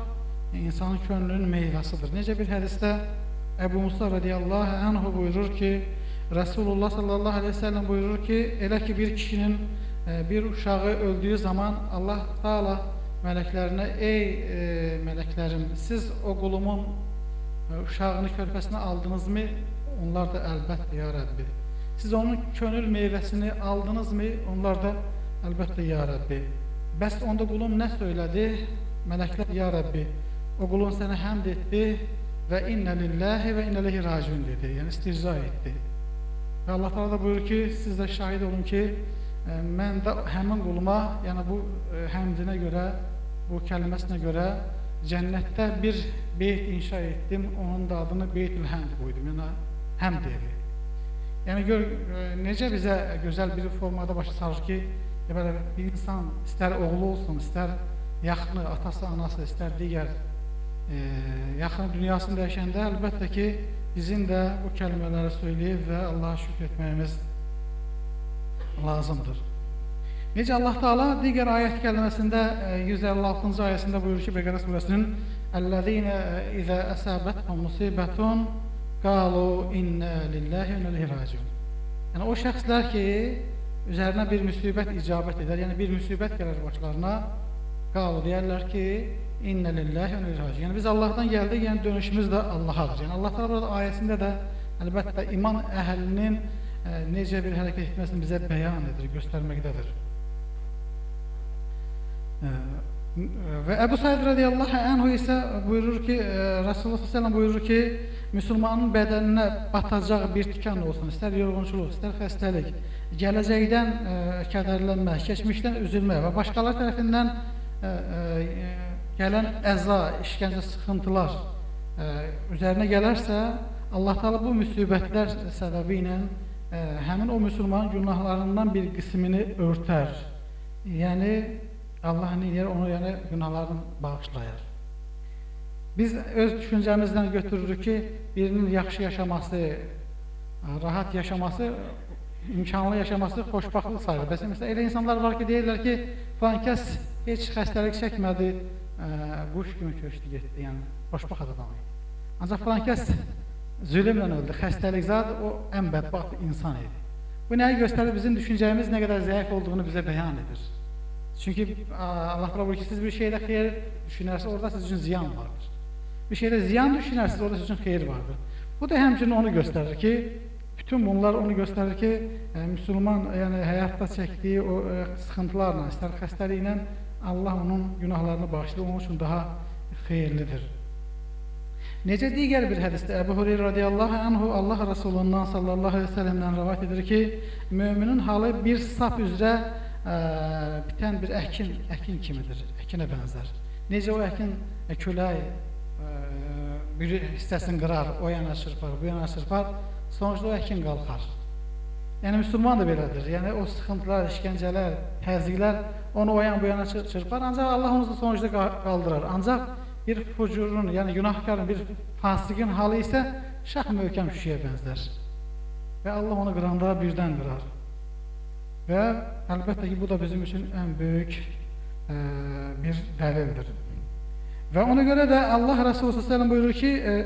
insanın könlünün meyvəsidir. Necə bir hədisdə Əbu Musa radiyallahu anhu buyurur ki, Resulullah sallallahu aleyhi ve sellem buyurur ki, elə ki bir kişinin e, bir uşağı öldüyü zaman Allah Taala mələklərinə ey e, mələklərim siz o qulumun e, uşağını körpəsinə aldınızmı? Onlar da əlbəttə ya Rəbbi. Siz onun könül meyvəsini aldınızmı? Onlar da əlbəttə ya Rəbbi. Bəs onda qulum nə söylədi? Mələklər ya Rəbbi, o qulun sənə həmd etdi və innə lillahi və innə lehi raciun dedi. Yəni istirza etdi. Və Allah Taala da buyurur ki, siz də şahid olun ki, e, mən də həmin quluma, yəni bu e, həmdinə görə, bu kəlməsinə görə cənnətdə bir beyt inşa etdim, onun da adını Beytül Həmd qoydum, yəni həmd evi. Yəni gör e, necə bizə gözəl bir formada başa salır ki, belə bir insan istər oğlu olsun, istər yaxını, atası, anası, istər digər e, yaxın dünyasını dəyişəndə əlbəttə ki, bizim də bu kəlmələri söyləyib və Allaha şükür etməyimiz lazımdır. Necə Allah Taala digər ayət kəlməsində 156-cı ayəsində buyurur ki, Bəqərə surəsinin "Əllezîne izə əsabethum musibetun qalu inna lillahi və inna ileyhi raciun." Yəni o şəxslər ki, üzərinə bir müsibət icabət edər, yəni bir müsibət gələr başlarına, qalu deyərlər ki, İnnə lillahi və inna Yəni biz Allahdan gəldik, yəni dönüşümüz də Allahadır. Yəni Allah təala burada ayəsində də əlbəttə iman əhlinin ə, e, necə bir hərəkət etməsini bizə bəyan edir, göstərməkdədir. Ə, e, və Əbu Said radiyallahu anhu isə buyurur ki, e, Rasulullah sallallahu buyurur ki, müsəlmanın bədəninə batacaq bir tikan olsun, istər yorğunçuluq, istər xəstəlik, gələcəkdən ə, kədərlənmək, keçmişdən üzülmək və başqaları tərəfindən gələn əza, işgəncə, sıxıntılar ə, e, üzərinə gələrsə, Allah Taala bu müsibətlər səbəbi ilə ə, e, həmin o müsəlmanın günahlarından bir qismini örtər. Yəni Allah nə edir? Onu yəni günahlarını bağışlayar. Biz öz düşüncəmizdən götürürük ki, birinin yaxşı yaşaması, rahat yaşaması, imkanlı yaşaması xoşbaxtlıq sayılır. Bəs məsələn elə insanlar var ki, deyirlər ki, falan kəs heç xəstəlik çəkmədi, quş kimi köçdü getdi, yəni xoşbaxt adam idi. Ancaq filan kəs zülmlə öldü, xəstəlik zad o ən bədbaxt insan idi. Bu nəyi göstərir? Bizim düşüncəmiz nə qədər zəif olduğunu bizə bəyan edir. Çünki Allah buyurur ki, siz bir şeydə xeyir düşünərsiniz, orada sizin üçün ziyan vardır. Bir şeydə ziyan düşünərsiniz, orada sizin üçün xeyir vardır. Bu da həmçinin onu göstərir ki, bütün bunlar onu göstərir ki, ə, müsəlman yəni həyatda çəkdiyi o ə, sıxıntılarla, istər xəstəliklə Allah onun günahlarını bağışlayır, onun üçün daha xeyirlidir. Necə digər bir hədisdə Əbu Hureyra radiyallahu anhu Allah Rasulundan sallallahu əleyhi və səlləmdən rivayet edir ki, möminin halı bir sap üzrə ə, bitən bir əkin, əkin kimidir, əkinə bənzər. Necə o əkin ə, külək ə, bir hissəsini qırar, o yana çırpar, bu yana çırpar, sonuçda o əkin qalxar. Yəni müsəlman da belədir. Yəni o sıxıntılar, işgəncələr, təzyiqlər onu o yan bu yana çırpar, ancaq Allah onu sonuçda qaldırar. Ancaq bir fucurun, yəni günahkarın, bir fasiqin halı isə şax möhkəm şüşəyə bənzər. Və Allah onu qıranda birdən qırar. Və əlbəttə ki, bu da bizim üçün ən böyük ə, bir dəlildir. Və ona görə də Allah Resulü s.ə.v buyurur ki, ə,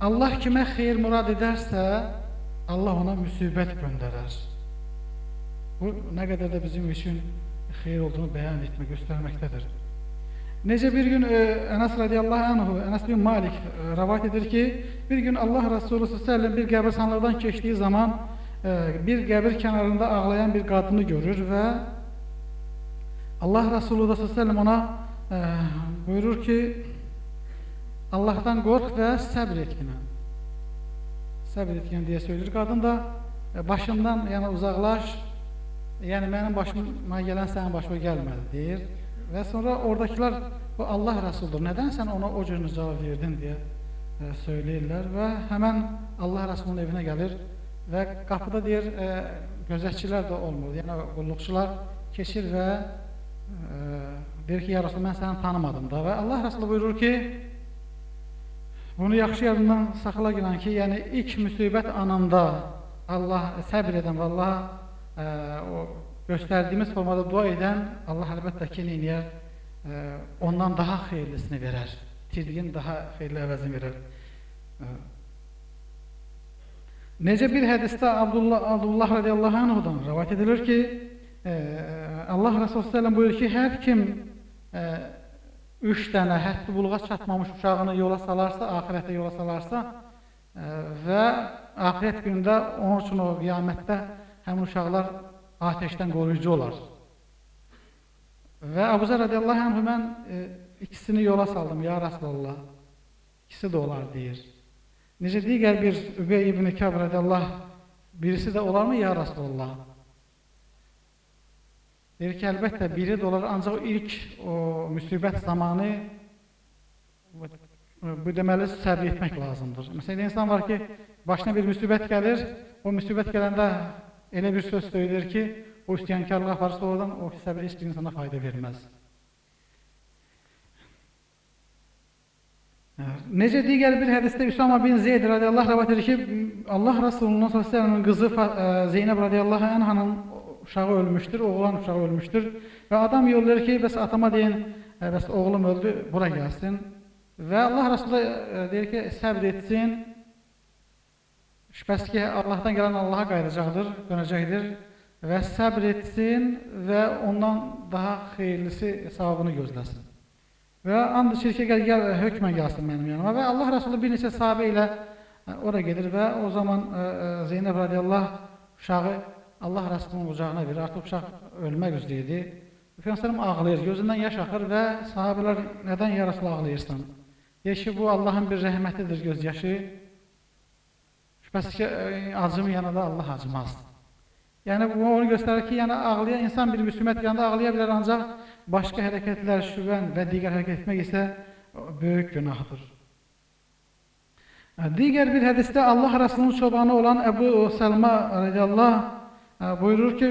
Allah kimə xeyir murad edərsə, Allah ona müsibət göndərər. Bu nə qədər də bizim üçün xeyir olduğunu bəyan etmə, göstərməkdədir. Necə bir gün e, Ənas radiyallahu anhu, Ənas bin Malik e, rəvat edir ki, bir gün Allah Resulü s.ə.v bir qəbirstanlıqdan keçdiyi zaman e, bir qəbir kənarında ağlayan bir qadını görür və Allah Resulü s.ə.v ona buyurur ki, Allah'tan qorx və səbr etkinə. Səbr etkinə deyə söylür. Qadın da e, başından yəni uzaqlaş, yəni mənim başıma gələn sənin başına gəlmədi deyir. Və sonra oradakılar bu Allah Rəsuludur. Nədən sən ona o cür cavab verdin deyə e, söyləyirlər və həmən Allah Rəsulunun evinə gəlir və qapıda deyir e, gözətçilər də olmur. Yəni qulluqçular keçir və e, deyir ki, ya Rasul mən səni tanımadım da və Allah Rəsulu buyurur ki, bunu yaxşı yadından saxla gələn ki, yəni ilk müsibət anında Allah səbr edən və Allah e, o göstərdiyimiz formada dua edən Allah əlbəttə ki, neyər? E, ondan daha xeyirlisini verər. Tirdiyin daha xeyirli əvəzini verər. E, necə bir hədisdə Abdullah, Abdullah radiyallahu anhudan rəvat edilir ki, e, Allah Resulü səlləm buyurur ki, hər kim e, üç dənə həddi buluğa çatmamış uşağını yola salarsa, ahirətə yola salarsa e, və ahirət günündə onun üçün o qiyamətdə həmin uşaqlar ateşdən qoruyucu olar. Və Əbu Zər radiyallahu anh mən e, ikisini yola saldım, ya Rasulallah. İkisi də olar deyir. Necə digər bir Übey ibn Kəb radiyallahu birisi də olarmı ya Rasulallah? Deyir ki, əlbəttə biri də olar, ancaq ilk o müsibət zamanı bu deməli səbr etmək lazımdır. Məsələn, insan var ki, başına bir müsibət gəlir, o müsibət gələndə Elə bir söz söyler ki, o isyankarlığa aparırsa oradan o səbir heç bir insana fayda verməz. Necə digər bir hədisdə Üsama bin Zeyd radiyallahu rəvat edir ki, Allah Rasulunun sallallahu qızı Zeynəb radiyallahu anhanın uşağı ölmüşdür, oğlan uşağı ölmüşdür və adam yollayır ki, bəs atama deyin, bəs oğlum öldü, bura gəlsin. Və Allah Rasulü deyir ki, səbr etsin, Şübhəsiz ki, Allahdan gələn Allaha qayıdacaqdır, dönəcəkdir və səbr etsin və ondan daha xeyirlisi savabını gözləsin. Və and içir ki, gəl, gəl hökmən gəlsin mənim yanıma və Allah Rəsulü bir neçə sahabə ilə e, ora gedir və o zaman e, e, Zeynəb radiyallah uşağı Allah Rəsulunun qucağına verir. Artıq uşaq ölmək üzrə idi. Peyğəmbər ağlayır, gözündən yaş axır və sahabelər nədən ya Rasul ağlayırsan? Deyir ki, bu Allahın bir rəhmətidir göz yaşı. Şübhəsiz ki, e, acım yanında Allah acımaz. Yəni bu onu göstərir ki, yəni ağlayan insan bir müsibət yanında ağlaya bilər, ancaq başqa hərəkətlər, şübhən və digər hərəkət etmək isə böyük günahdır. E, digər bir hədisdə Allah Rəsulunun çobanı olan Əbu Səlma radiyallahu e, buyurur ki,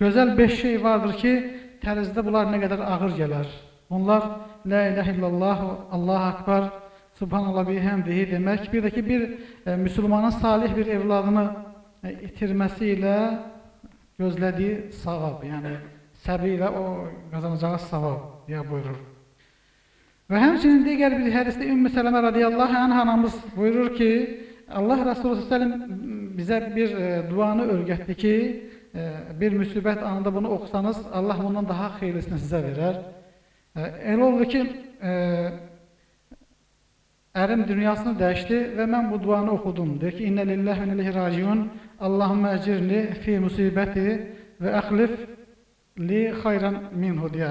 gözəl beş şey vardır ki, tərizdə bunlar nə qədər ağır gələr. Bunlar La ilahe illallah, Allah akbar, Subhanallah bihamdihi demək, bir də ki, bir e, müsəlmanın salih bir evladını e, itirməsi ilə gözlədiyi savab, yəni səbri ilə o qazanacağı savab deyə buyurur. Və həmçinin digər bir hədisdə Ümmü Sələmə radiyallahu anh anamız buyurur ki, Allah Resulü s.ə.v bizə bir e, duanı örgətdi ki, e, bir müsibət anında bunu oxusanız, Allah bundan daha xeyirlisini sizə verər. E, elə oldu ki, e, Ərim dünyasını dəyişdi və mən bu duanı oxudum. Deyir ki, İnnə lillahi və ileyhi raciun. Allahumma əcirni fi musibəti və əxlif li xayran minhu deyə.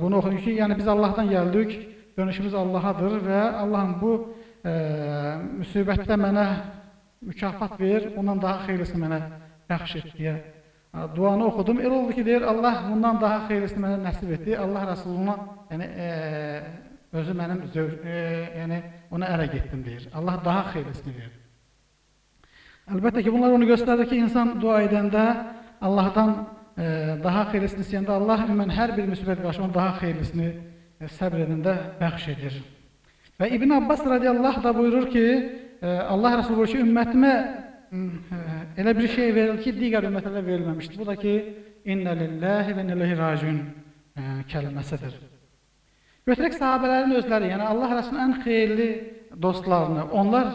Bunu oxudum ki, yəni biz Allahdan gəldik, dönüşümüz Allahadır və Allahım bu e, müsibətdə mənə mükafat ver, ondan daha xeyirlisini mənə bəxş et deyə. Duanı oxudum. Elə oldu ki, deyir Allah bundan daha xeyirlisini mənə nəsib etdi. Allah Rəsuluna yəni e, özü mənim zöv e, yəni ona ərə getdim deyir. Allah daha xeyirlisini verir. Əlbəttə ki, bunlar onu göstərir ki, insan dua edəndə Allahdan e, daha xeyirlisini istəyəndə Allah ümumən hər bir müsibət qarşısında daha xeyirlisini e, səbr edəndə bəxş edir. Və İbn Abbas radiyallahu da buyurur ki, Allah Resulü buyurur ki, ümmətimə e, elə bir şey verilir ki, digər ümmətlərə verilməmişdir. Bu da ki, İnnə lillahi və inə ileyhi raciun e, kəlməsidir. Götürək sahabələrin özləri, yəni Allah Rəsulunun ən xeyirli dostlarını, onlar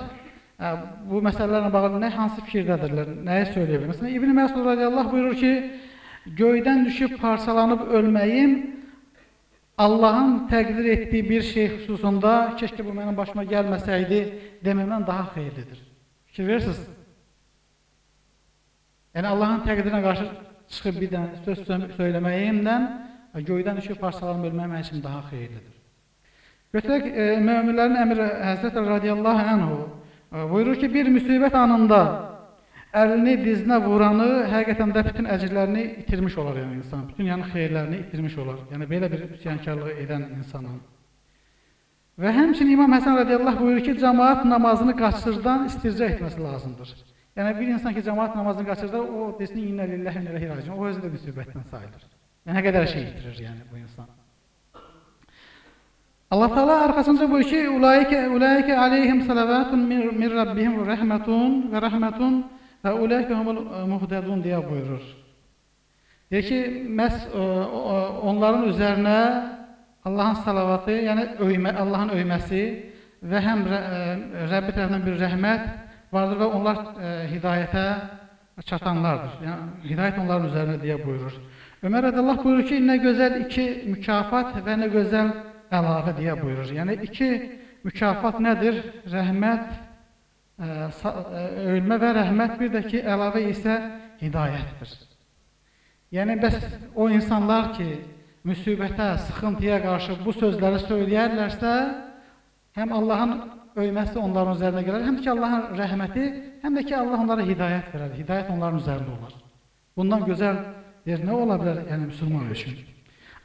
ə, bu məsələlərlə bağlı nə hansı fikirdədirlər, nəyi söyləyə bilər? Məsələn, İbn Məsud radiyallahu buyurur ki, göydən düşüb parçalanıb ölməyim Allahın təqdir etdiyi bir şey xüsusunda keşke bu mənim başıma gəlməsəydi dememdən daha xeyirlidir. Fikir verirsiniz? Yəni Allahın təqdirinə qarşı çıxıb bir dənə söz söyləməyimdən göydən düşüb parçalanıb ölmək mənim üçün daha xeyirlidir. Götürək e, möminlərin əmri Həzrət radiyallahu anhu e, buyurur ki, bir müsibət anında əlini dizinə vuranı həqiqətən də bütün əcrlərini itirmiş olar yəni insan. Bütün yəni xeyirlərini itirmiş olar. Yəni belə bir üsyankarlığı edən insanın. Və həmçinin İmam Həsən radiyallahu buyurur ki, cəmaat namazını qaçırdan istircə etməsi lazımdır. Yəni bir insan ki, cəmaat namazını qaçırda, o desin innə lillahi və innə ileyhi raciun. O özü də müsibətdən sayılır. Yəni nə qədər şey itirir yəni bu insan. Allah Teala arxasınca buyurur ki, ulaike ulaike aleyhim salavatun min, rabbihim rahmetun və rahmetun və ulaike humul muhtedun deyə buyurur. Deyir ki, məhz onların üzərinə Allahın salavatı, yəni öymə, Allahın öyməsi və həm Rəbbi tərəfindən bir rəhmət vardır və onlar e, hidayətə çatanlardır. Yəni hidayət onların üzərinə deyə buyurur. Ömər rədiyallahu buyurur ki, nə gözəl iki mükafat və nə gözəl əlavə deyə buyurur. Yəni iki mükafat nədir? Rəhmət, e, ölmə və rəhmət, bir də ki, əlavə isə hidayətdir. Yəni bəs o insanlar ki, müsibətə, sıxıntıya qarşı bu sözləri söyləyərlərsə, həm Allahın öyməsi onların üzərinə gələr, həm ki Allahın rəhməti, həm də ki Allah onlara hidayət verər. Hidayət onların üzərində olar. Bundan gözəl yer nə ola bilər, yəni müsəlman üçün?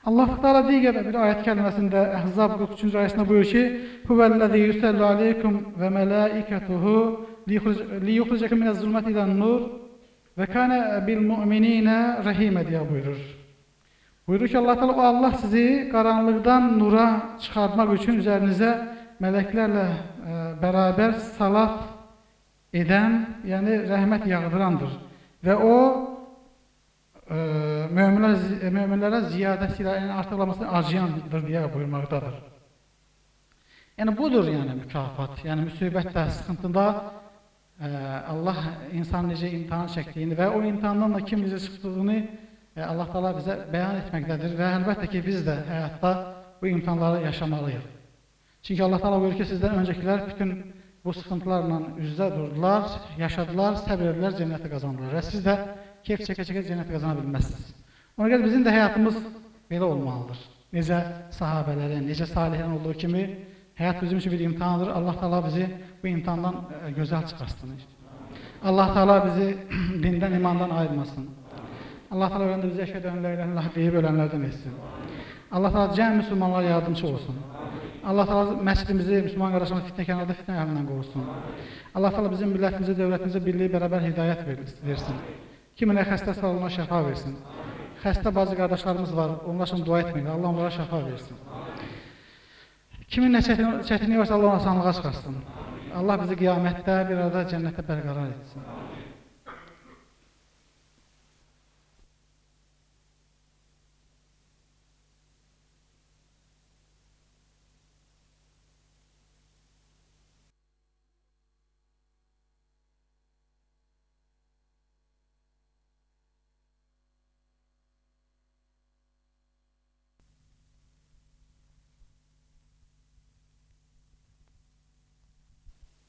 Allah Teala digər bir ayət kəliməsində Əhzab 43-cü ayəsində buyurur ki: "Huvellezî yusallu aleykum və mələikətuhu liyukhrijakum minez-zulmati ilen-nur və kana bil-mu'minina rahime" deyə buyurur. Buyurur ki, Allah Teala o Allah sizi qaranlıqdan nura çıxartmaq üçün üzərinizə mələklərlə ə, e, bərabər salat edən, yəni rəhmət yağdırandır. Və o möminlər, möminlərə ziyadəsilə, yəni artıqlamasını acıyandır deyə buyurmaqdadır. Yəni budur yəni mükafat. Yəni müsibətdə, sıxıntıda ə, e, Allah insan necə imtahan çəkdiyini və o imtahandan da kim necə çıxdığını Allah Taala bizə bəyan etməkdədir və əlbəttə ki, biz də həyatda bu imtahanları yaşamalıyıq. Çünki Allah Taala buyurur ki, sizdən öncəkilər bütün bu sıxıntılarla üz-üzə durdular, yaşadılar, səbr etdilər, cənnəti qazandılar. Və siz də keyf çəkə-çəkə cənnəti qazana bilməzsiniz. Ona görə bizim də həyatımız belə olmalıdır. Necə sahabələrin, necə salihlərin olduğu kimi həyat bizim üçün bir imtahandır. Allah Taala bizi bu imtahandan e, gözəl çıxarsın. Allah Taala bizi dindən, imandan ayırmasın. Allah təala öləndə bizə əşhədə ən la ilahe illallah deyib ölənlərdən etsin. Allah təala cəm müsəlmanlara yardımçı olsun. Allah təala məscidimizi, müsəlman qardaşlarımızı fitnə kənarda fitnə əlindən qorusun. Allah təala bizim millətimizə, dövlətimizə birliyi bərabər hidayət versin. Kiminə xəstə sağlığına şəfa versin. Xəstə bazı qardaşlarımız var, onlar üçün dua etməyin. Allah onlara şəfa versin. Kimin nə çətin, çətinliyi varsa Allah ona asanlığa çıxarsın. Allah bizi qiyamətdə bir arada cənnətdə bərqərar etsin.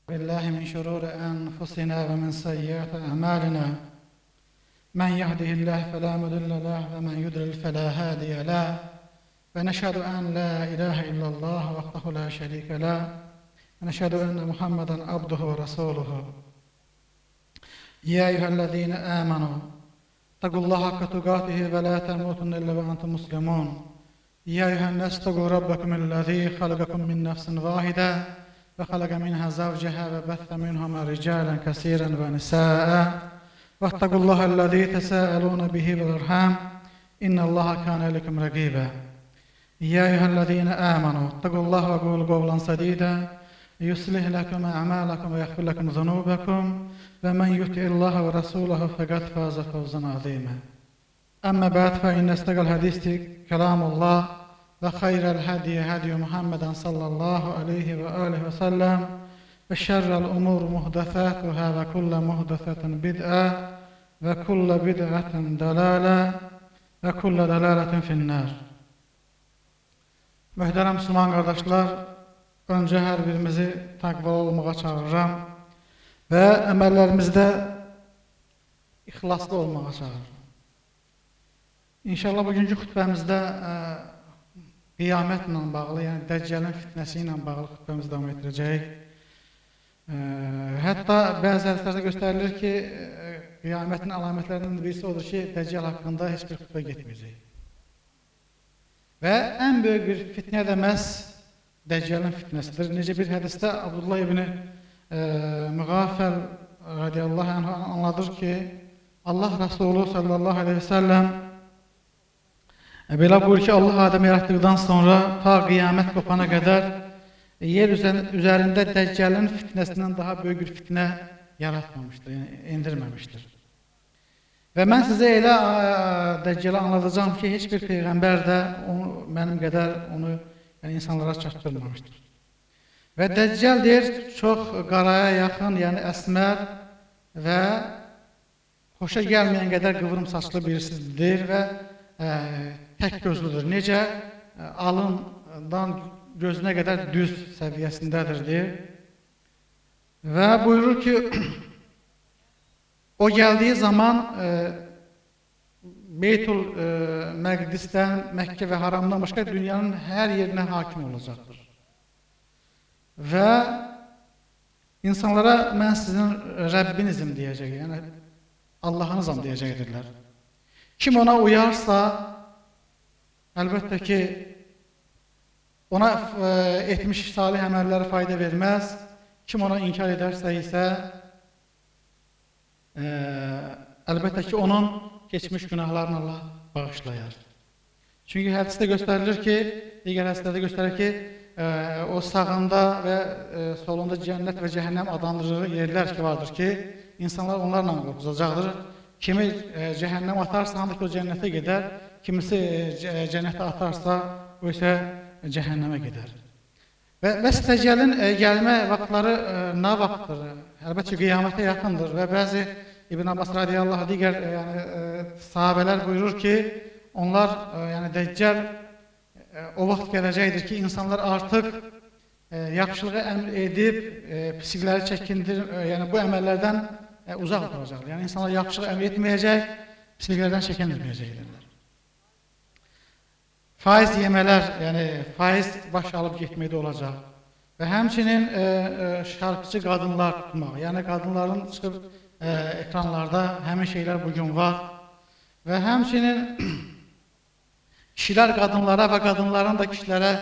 بالله من شرور أنفسنا ومن سيئات أعمالنا. من يهده الله فلا مضل له ومن يضلل فلا هادي له. ونشهد أن لا إله إلا الله وحده لا شريك له. ونشهد أن محمدا عبده ورسوله. يا أيها الذين آمنوا اتقوا الله حق تقاته ولا تموتن إلا وأنتم مسلمون. يا أيها الناس اتقوا ربكم الذي خلقكم من نفس واحدة وخلق منها زوجها وبث منهما رجالا كثيرا ونساء. واتقوا الله الذي تساءلون به والأرحام. إن الله كان لكم رقيبا. يا أيها الذين آمنوا اتقوا الله وقولوا قولا سديدا. يصلح لكم أعمالكم ويغفر لكم ذنوبكم. ومن يطع الله ورسوله فقد فاز فوزا عظيما. أما بعد فإن أستقى الحديث كلام الله. وخير الهدي هدي محمد صلى الله عليه وآله وسلم وشر الأمور محدثاتها وكل محدثة بدعة وكل بدعة دلالة وكل دلالة في النار Möhtərəm Müslüman qardaşlar, öncə hər birimizi təqvalı olmağa çağırıram və əməllərimizdə ixlaslı olmağa çağırıram. İnşallah bugünkü xutbəmizdə ə, e, qiyamətlə bağlı, yəni Dəccəlin fitnəsi ilə bağlı xutbəmizi davam etdirəcəyik. E, hətta bəzi hədislərdə göstərilir ki, e, qiyamətin əlamətlərindən birisi odur ki, Dəccəl haqqında heç bir xutbə getməyəcək. Və ən böyük bir fitnə də məhz Dəccəlin fitnəsidir. Necə bir hədisdə Abdullah ibn Müğafəl radiyallahu anh anladır ki, Allah Resulü sallallahu aleyhi ve sellem E, belə buyur ki, Allah Adəmi yaratdıqdan sonra ta qiyamət qopana qədər yer üzərində Dəccəlin fitnəsindən daha böyük bir fitnə yaratmamışdır, yəni endirməmişdir. Və mən sizə elə Dəccəli anladacağım ki, heç bir peyğəmbər də onu, mənim qədər onu yəni insanlara çatdırmamışdır. Və Dəccəl deyir, çox qaraya yaxın, yəni əsmər və xoşa gəlməyən qədər qıvrım saçlı birisidir və ə, tək gözlüdür. Necə? Alından gözünə qədər düz səviyyəsindədir deyir. Və buyurur ki, o gəldiyi zaman e, Beytul e, Məqdisdən, Məkkə və Haramdan başqa dünyanın hər yerinə hakim olacaqdır. Və insanlara mən sizin Rəbbinizim deyəcək, yəni Allahınızam deyəcəkdirlər. Kim ona uyarsa, Əlbəttə ki, ona e, etmiş salih əməlləri fayda verməz. Kim ona inkar edərsə isə, e, əlbəttə ki, onun keçmiş günahlarını Allah bağışlayar. Çünki hədisdə göstərilir ki, digər hədislərdə göstərir ki, e, o sağında və e, solunda cənnət və cəhənnəm adlandırığı yerlər ki vardır ki, insanlar onlarla qorxuzacaqdır. Kimi e, cəhənnəm atarsa, hansı ki o cənnətə gedər, kimisi e, cənnətə atarsa, o isə cəhənnəmə gedər. Və bəs Dəcəlin e, gəlmə vaxtları e, nə vaxtdır? Əlbəttə qiyamətə yaxındır və bəzi İbn Abbas radiyallahu digər yəni sahabelər buyurur ki, onlar yəni Dəccəl o vaxt gələcəkdir ki, insanlar artıq yaxşılığı əmr edib pislikləri çəkindir, yəni bu əməllərdən uzaq duracaqlar. Yəni insanlar yaxşılığı əmr etməyəcək, pisliklərdən çəkinməyəcəklər. Faiz yemələr, yəni faiz baş alıb getməkdə olacaq. Və həmçinin e, e, şarkıcı qadınlar tutmaq, yəni qadınların çıxıb e, ekranlarda həmin şeylər bugün var. Və həmçinin kişilər qadınlara və qadınların da kişilərə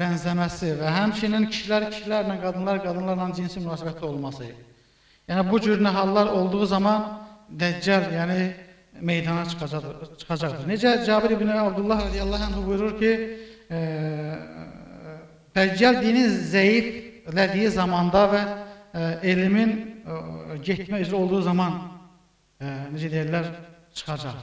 bənzəməsi və həmçinin kişilər kişilərlə, qadınlar qadınlarla cinsi münasibətdə olması. Yəni bu cür hallar olduğu zaman Dəccəl, yəni meydana çıxacaqdır. çıxacaqdır. Necə Cabir ibn Abdullah radiyallahu anh buyurur ki, e, Dəccəl dinin zəiflədiyi zamanda və e, elmin e, getmə üzrə olduğu zaman e, necə deyirlər, çıxacaq.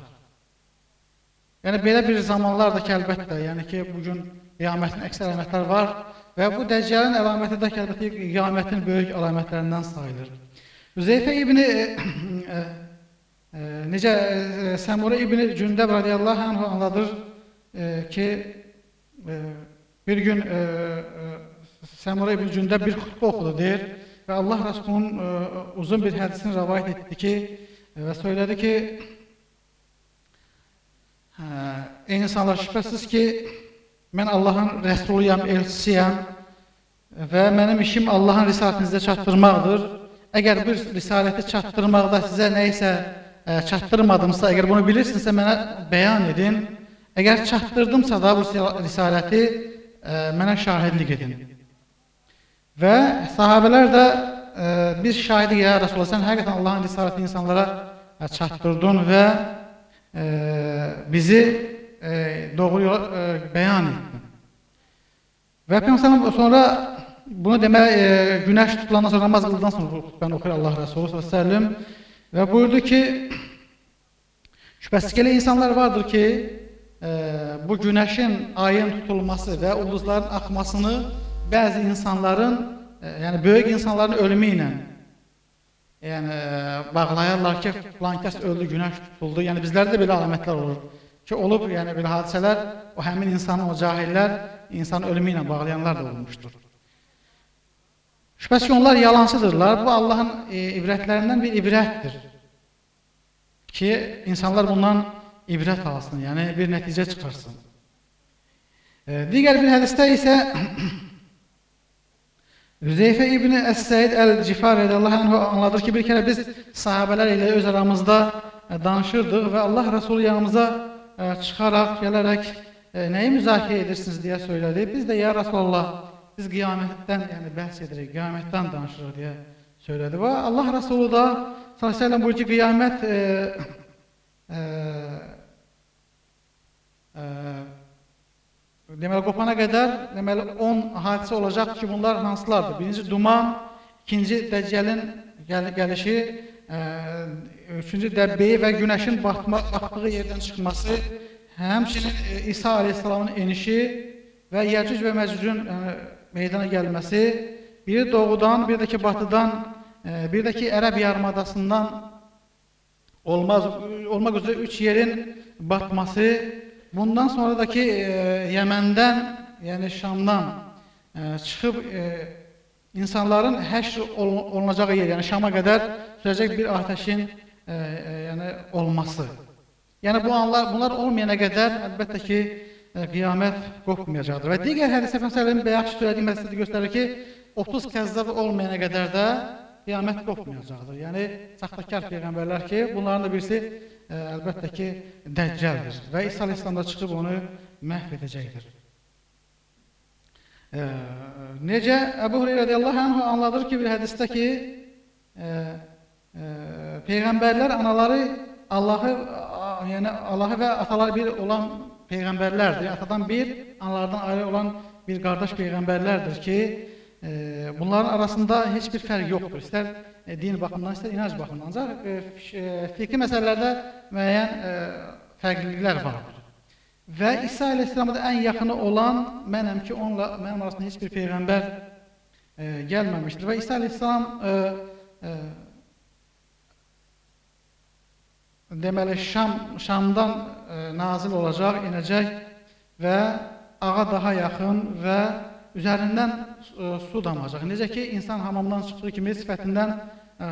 Yəni belə bir zamanlar da ki, əlbəttə, yəni ki, bugün qiyamətin əks əlamətlər var və bu Dəccəlin əlaməti də ki, əlbəttə qiyamətin böyük əlamətlərindən sayılır. Üzeyfə ibn e, e, necə e, Səmura İbn Cündəb radiyallahu anh anladır e, ki e, bir gün Səmura İbn Cündəb bir xutbə oxudu deyir və Allah Rasulunun uzun bir hədisini rəvayət etdi ki və söylədi ki Ey insanlar şübhəsiz ki mən Allahın rəsuluyam, elçisiyəm və mənim işim Allahın risalətinizə çatdırmaqdır. Əgər bir risaləti çatdırmaqda sizə nə isə ə, çatdırmadımsa, əgər bunu bilirsinizsə mənə bəyan edin. Əgər çatdırdımsa da bu risaləti ə, mənə şahidlik edin. Və sahabələr də ə, bir şahidi ya Rasulullah sən həqiqətən Allahın risalətini insanlara ə, çatdırdın və ə, bizi ə, doğru yola ə, bəyan etdin. Və Peyğəmbər sonra bunu demək e, günəş tutulandan sonra namaz qıldıqdan sonra xutbəni oxuyur Allah Rəsulü sallallahu əleyhi və səlləm Və buyurdu ki, şübhəsiz ki, elə insanlar vardır ki, e, bu günəşin, ayın tutulması və ulduzların axmasını bəzi insanların, e, yəni böyük insanların ölümü ilə yəni, e, bağlayarlar ki, filan kəs öldü, günəş tutuldu. Yəni bizlərdə belə əlamətlər olur ki, olub, yəni belə hadisələr o həmin insanın, o cahillər insanın ölümü ilə bağlayanlar da olmuşdur. Şübhəsiz ki, onlar yalancıdırlar. Bu Allahın e, ibrətlərindən bir ibrətdir. Ki, insanlar bundan ibrət alsın, yəni bir nəticə çıxarsın. E, digər bir hədisdə isə Hüzeyfə İbni Əs-Səid Əl-Cifar radiyallahu anhu anladır ki, bir kərə biz sahabələr ilə öz aramızda e, danışırdıq və Allah Resulü yanımıza e, çıxaraq, gələrək e, nəyi müzakirə edirsiniz deyə söylədi. Biz də ya Resulullah, biz qiyamətdən, yəni bəhs edirik, qiyamətdən danışırıq deyə söylədi. Və Allah Resulü da sallallahu əleyhi buyurdu ki, qiyamət e, e, e, Deməli, qopana qədər deməli 10 hadisə olacaq ki, bunlar hansılardır? Birinci duman, ikinci dəccəlin gəl gəlişi, e, üçüncü dəbbeyi və günəşin batma, batdığı yerdən çıxması, həmçinin e, İsa əleyhissalamın enişi və Yəcüc və Məcücün e, meydana gəlməsi, biri doğudan, bir də ki batıdan, ə, bir də ki Ərəb yarımadasından olmaz olmaq üzrə üç yerin batması, Bundan sonradakı e, Yəməndən, yəni Şamdan e, çıxıb e, insanların həşr olunacağı yer, yəni Şama qədər sürəcək bir atəşin e, e, yəni olması. Yəni bu anlar, bunlar olmayana qədər əlbəttə ki, e, qiyamət qopmayacaqdır. Və digər hədis məsələnin bayaq söylədiyim məsələdə göstərir ki, 30 kəzzab olmayana qədər də qiyamət qopmayacaqdır. Yəni saxtakar peyğəmbərlər ki, bunların da birisi ə, əlbəttə ki, dəccəldir və İsa əleyhissalam da çıxıb onu məhv edəcəkdir. Ə, necə Əbu Hüreyrə radiyallahu anh anladır ki, bir hədisdə ki, ə, ə, peyğəmbərlər anaları Allahı yəni Allahı və ataları bir olan peyğəmbərlərdir. Atadan bir, analardan ayrı olan bir qardaş peyğəmbərlərdir ki, e, bunların arasında heç bir fərq yoxdur. İstər e, din baxımından, istər inanc baxımından. Ancaq e, e, fiqhi məsələlərdə müəyyən e, fərqliliklər vardır. Və İsa əleyhissalama da ən yaxını olan mənəm ki, onunla mənim arasında heç bir peyğəmbər e, gəlməmişdir. Və İsa əleyhissalam e, e, deməli Şam Şamdan nazil olacaq, inəcək və ağa daha yaxın və üzərindən e, su damacaq. Necə ki, insan hamamdan çıxdığı kimi sifətindən e,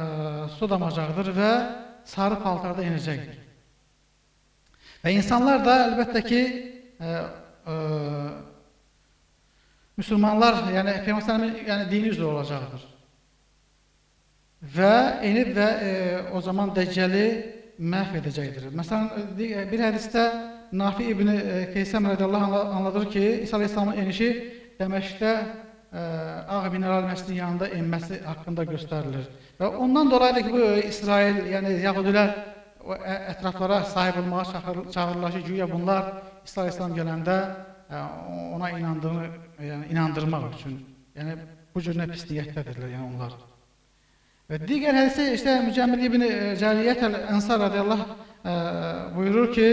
su damacaqdır və sarı paltarda inəcəkdir. Və insanlar da əlbəttə ki, ə, e, ə, müsəlmanlar, yəni Peyğəmbərin yəni dini üzrə olacaqdır. Və enib və ə, o zaman Dəccəli məhv edəcəkdir. Məsələn, bir hədisdə Nafi ibn Keysəm rədiyallahu anladır ki, İsa əleyhissalamın enişi Dəməşqdə ə, e, Ağ Mineral Məscidinin yanında enməsi haqqında göstərilir. Və ondan dolayı ki, bu İsrail, yəni Yahudilər ətraflara sahib olmağa çağır, çağırırlar ki, güya bunlar İsa İslam gələndə ə, e, ona inandığını, yəni inandırmaq üçün. Yəni bu cür nə pis niyyətdədirlər, yəni onlar. Digər hədisdə işte Mücəmmil ibn Cəriyyət el-Ənsar radiyallahu ə, buyurur ki,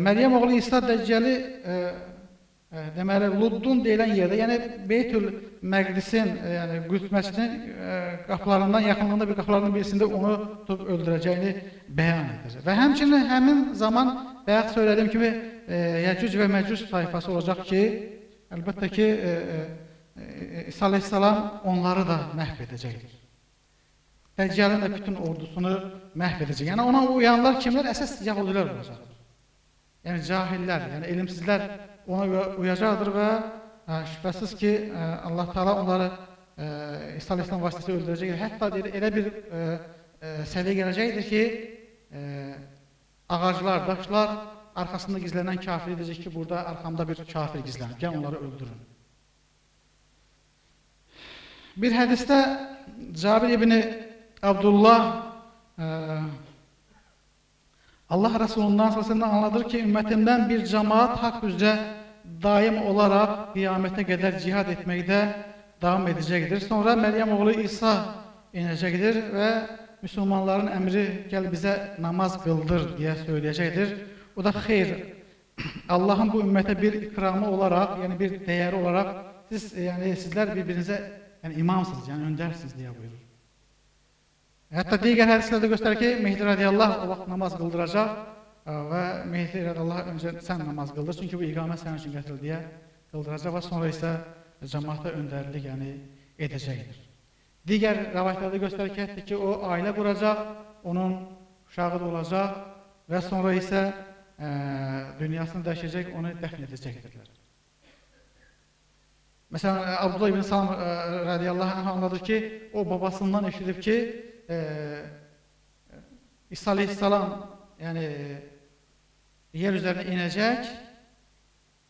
Məryəm oğlu İsa Dəccəli ə, deməli Luddun deyilən yerdə, yəni Beytül Məqdisin, e, yəni Qüds məscidinin e, qapılarından, yaxınlığında bir qapılarından birisində onu tutub öldürəcəyini bəyan edir. Və həmçinin həmin zaman bayaq söylədiyim kimi e, Yəcüc və Məcüc tayfası olacaq ki, əlbəttə ki, İsa əleyhissalam onları da məhv edəcəkdir. Dəccəlin də bütün ordusunu məhv edəcək. Yəni ona uyanlar kimlər? Əsas yəhudilər olacaq. Yəni cahillər, yəni elmsizlər ona uyacaqdır və ə, e, şübhəsiz ki, ə, e, Allah Taala onları ə, e, İsa əleyhissalam vasitəsilə öldürəcəkdir. Hətta deyir, elə bir ə, ə, səviyyə gələcəkdir ki, ə, ağaclar, daşlar arxasında gizlənən kafir edəcək ki, burada arxamda bir kafir gizlənir. Gəl onları öldürün. Bir hədisdə Cabir ibn Abdullah ə, Allah Resulündən sallallahu anladır ki, ümmətimdən bir cemaat haqq üzrə daim olaraq qiyamətə qədər cihad etməkdə davam edəcəkdir. Sonra Məryəm oğlu İsa inəcəkdir və müsəlmanların əmri gəl bizə namaz qıldır deyə söyləyəcəkdir. O da xeyr. Allahın bu ümmətə bir ikramı olaraq, yəni bir dəyəri olaraq siz yəni sizlər bir-birinizə yəni imamsınız, yəni öndərsiniz deyə buyurur. Hətta digər hədislərdə göstərir ki, Mehdi radiyallahu o vaxt namaz qıldıracaq e, və Mehdi radiyallahu öncə sən namaz qıldır, çünki bu iqamət sənin üçün gətirildi deyə qıldıracaq və sonra isə cəmaata öndərlik yəni edəcəkdir. Digər rəvayətlərdə göstərir ki, hətta ki, o ailə quracaq, onun uşağı da olacaq və sonra isə ə, dünyasını dəyişəcək, onu dəfn edəcəkdirlər. Məsələn, Abdullah ibn Salam radiyallahu anh anladır ki, o babasından eşidib ki, e, İsa aleyhissalam yəni, yer üzərinə inəcək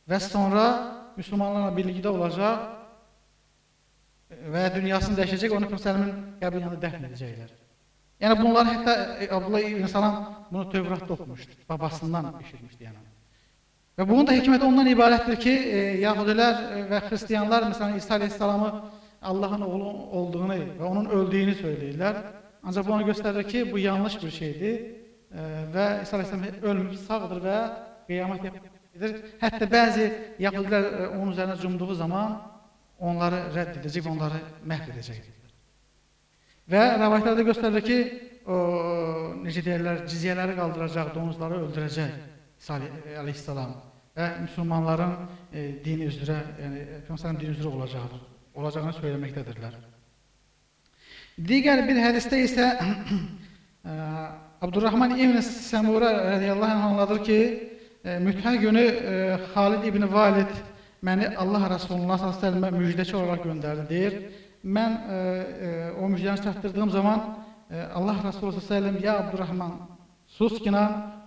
və sonra müsəlmanlarla birlikdə olacaq və dünyasını dəyişəcək, onu Peyğəmbərin qəbrin yanında dəfn edəcəklər. Yəni bunlar hətta e, Abdullah ibn Salam bunu Tövratda oxumuşdu, babasından eşitmişdi yəni. Və bunun da hikməti ondan ibarətdir ki, e, Yahudilər və Xristiyanlar məsələn İsa əleyhissalamı Allahın oğlu olduğunu və onun öldüyünü söyləyirlər. Ancaq bu onu göstərir ki, bu yanlış bir şeydir e, və İsa əleyhissalam ölmüş, sağdır və qiyamət edir. Hətta bəzi Yahudilər e, onun üzərinə cumduğu zaman onları rədd edəcək, onları məhv edəcəkdir. Və rəvayətlərdə göstərilir ki, o, necə deyirlər, cizyələri qaldıracaq, donuzları öldürəcək İsa əleyhissalam və müsəlmanların e, dini üzrə, yəni Peyğəmbərin dini üzrə olacaqdır, olacağını söyləməkdədirlər. Digər bir hədisdə isə e, Abdurrahman İbn Səmura radiyallahu anh anladır ki, e, müthə günü e, Xalid İbn Valid məni Allah Rasulullah s.ə.və müjdəçi olaraq göndərdi, deyir. Mən e, e, o müjdəni çatdırdığım zaman e, Allah Rasulullah s.ə.v ya Abdurrahman, sus ki,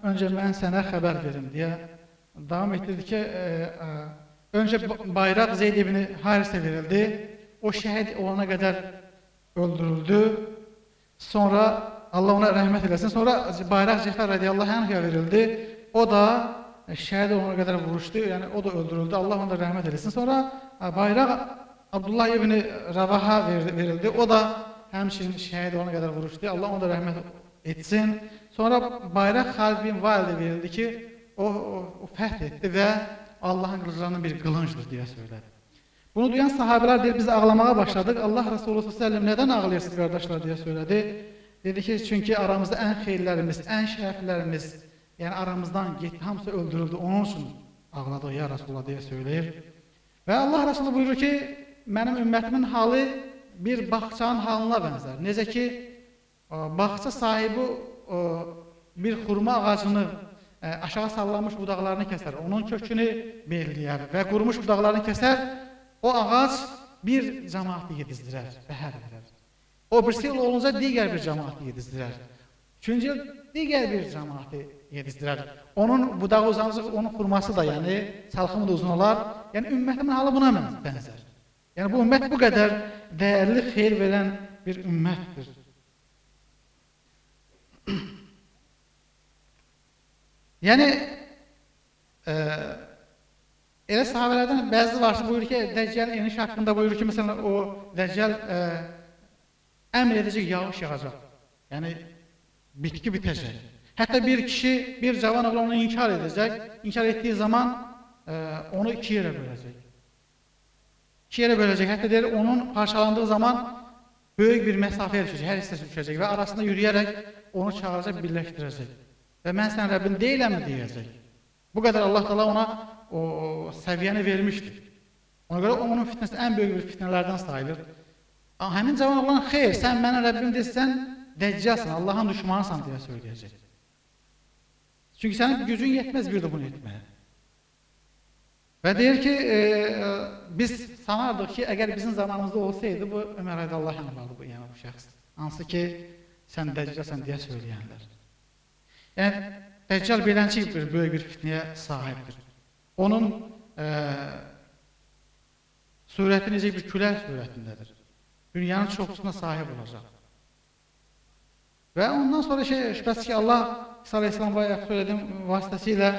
öncə mən sənə xəbər verim deyə davam etdirdi ki, e, e, öncə bayraq Zeyd ibn Harisə verildi. O şəhid olana qədər öldürüldü. Sonra Allah ona rəhmət eləsin. Sonra bayraq Cəfər radiyallahu anh'a verildi. O da e, şəhid olana qədər vuruşdu. Yəni o da öldürüldü. Allah ona rəhmət eləsin. Sonra e, bayraq Abdullah ibn Ravaha verildi. O da həmçinin şəhid olana qədər vuruşdu. Allah ona da rəhmət etsin. Sonra bayraq Xalid bin Valid verildi ki, o, o, o fəth etdi və Allahın qılıclarının bir qılıncdır deyə söylədi. Bunu duyan sahabələr deyir, biz ağlamağa başladıq. Allah Resulü s.ə.v nədən ağlayırsınız qardaşlar deyə söylədi. Dedi ki, çünki aramızda ən xeyirlərimiz, ən şərəflərimiz, yəni aramızdan getdi, hamısı öldürüldü. Onun üçün ağladıq ya Resulullah deyə söyləyir. Və Allah Resulü buyurur ki, mənim ümmətimin halı bir bağçanın halına bənzər. Necə ki, bağça sahibi bir xurma ağacını aşağı sallanmış budaqlarını kəsər, onun kökünü belləyər və qurumuş budaqlarını kəsər, O ağac bir cəmaatı yedizdirər, bəhər verər. O birisi il olunca digər bir cəmaatı yedizdirər. Üçüncü il digər bir cəmaatı yedizdirər. Onun budağı uzancıq, onun xurması da, yəni salxımı da uzun olar. Yəni ümmətimin halı buna bənzər. Yəni bu ümmət bu qədər dəyərli xeyir verən bir ümmətdir. yəni e, Elə sahabələrdən bəzi var ki, buyurur ki, Dəccal eniş haqqında buyurur ki, məsələn, o Dəccal e, əmr edəcək yağış yağacaq. Yəni, bitki bitəcək. Hətta bir kişi, bir cavan oğlan onu inkar edəcək. İnkar etdiyi zaman e, onu iki yerə böləcək. İki yerə böləcək. Hətta deyir, onun parçalandığı zaman böyük bir məsafəyə düşəcək, hər hissəsi düşəcək və arasında yürüyərək onu çağıracaq, birləşdirəcək. Və mən sən Rəbbin deyiləmmi deyəcək. Bu qədər Allah təala ona o, o səviyyəni vermişdir. Ona görə onun fitnəsi ən böyük bir fitnələrdən sayılır. Həmin cavan oğlan, xeyr, sən mənə Rəbbim desən, dəccəlsən, Allahın düşmanısan deyə söyləyəcək. Çünki sənin gücün yetməz bir də bunu etməyə. Və deyir ki, e, e, biz sanardıq ki, əgər bizim zamanımızda olsaydı, bu Ömər Aydallah hanımalı bu, yəni bu şəxs. Hansı ki, sən dəccəlsən deyə söyləyənlər. Yəni, Dəccal beləncə bir böyük bir fitnəyə sahibdir. Onun e, surəti necə bir küləh surətindədir. Dünyanın çoxusuna sahib olacaq. Və ondan sonra şey, şübhəsiz ki, Allah İsa Aleyhisselam bayaq söylədiyim vasitəsilə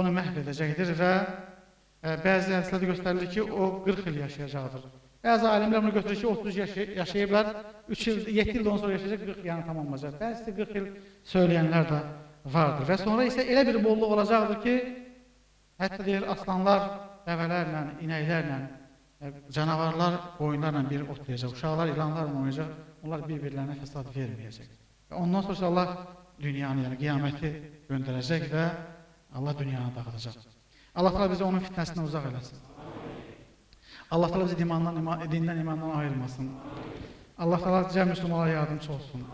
onu məhv edəcəkdir və e, bəzi hədislərdə göstərilir ki, o 40 il yaşayacaqdır. Bəzi alimlər bunu götürür ki, 30 yaşay yaşayıblar, 3 il, 7 ildən sonra yaşayacaq, 40 yəni tamamlayacaq. Bəzisi 40 il söyləyənlər də vardır. Və sonra isə elə bir bolluq olacaqdır ki, Hətta deyir, aslanlar dəvələrlə, inəklərlə, e, canavarlar oyunlarla bir otlayacaq, uşaqlar ilanlarla oynayacaq, onlar bir-birlərinə fəsad verməyəcək. Və ondan sonra Allah dünyanı, yəni qiyaməti göndərəcək və Allah dünyanı dağıdacaq. Allah təala bizi onun fitnəsindən uzaq eləsin. Allah təala bizi imandan, iman, dindən, imandan ayırmasın. Allah təala cəm müsəlmanlara yardımcı olsun.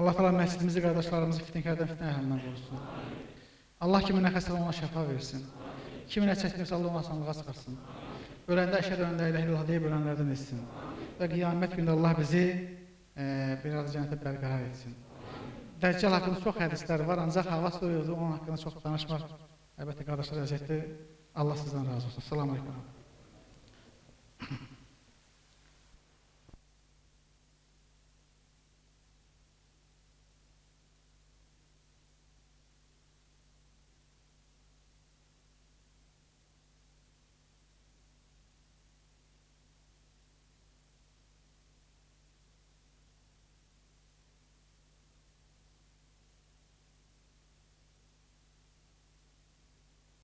Allah təala məscidimizi, qardaşlarımızı fitnəkərdən, fitnə əhlindən qorusun. Allah kiminə xəstə ona şəfa versin. Kiminə çətinirsə Allah ona asanlığa çıxarsın. Öləndə əşhədu ən la ilahə illallah deyib ölənlərdən etsin. Və qiyamət günü Allah bizi e, biraz cənnətə bərqərar etsin. Dəccal haqqında çox hədislər var, ancaq hava soyuqdur, onun haqqında çox danışmaq əlbəttə qardaşlar əziyyətdir. Allah sizdən razı olsun. Salam əleykum.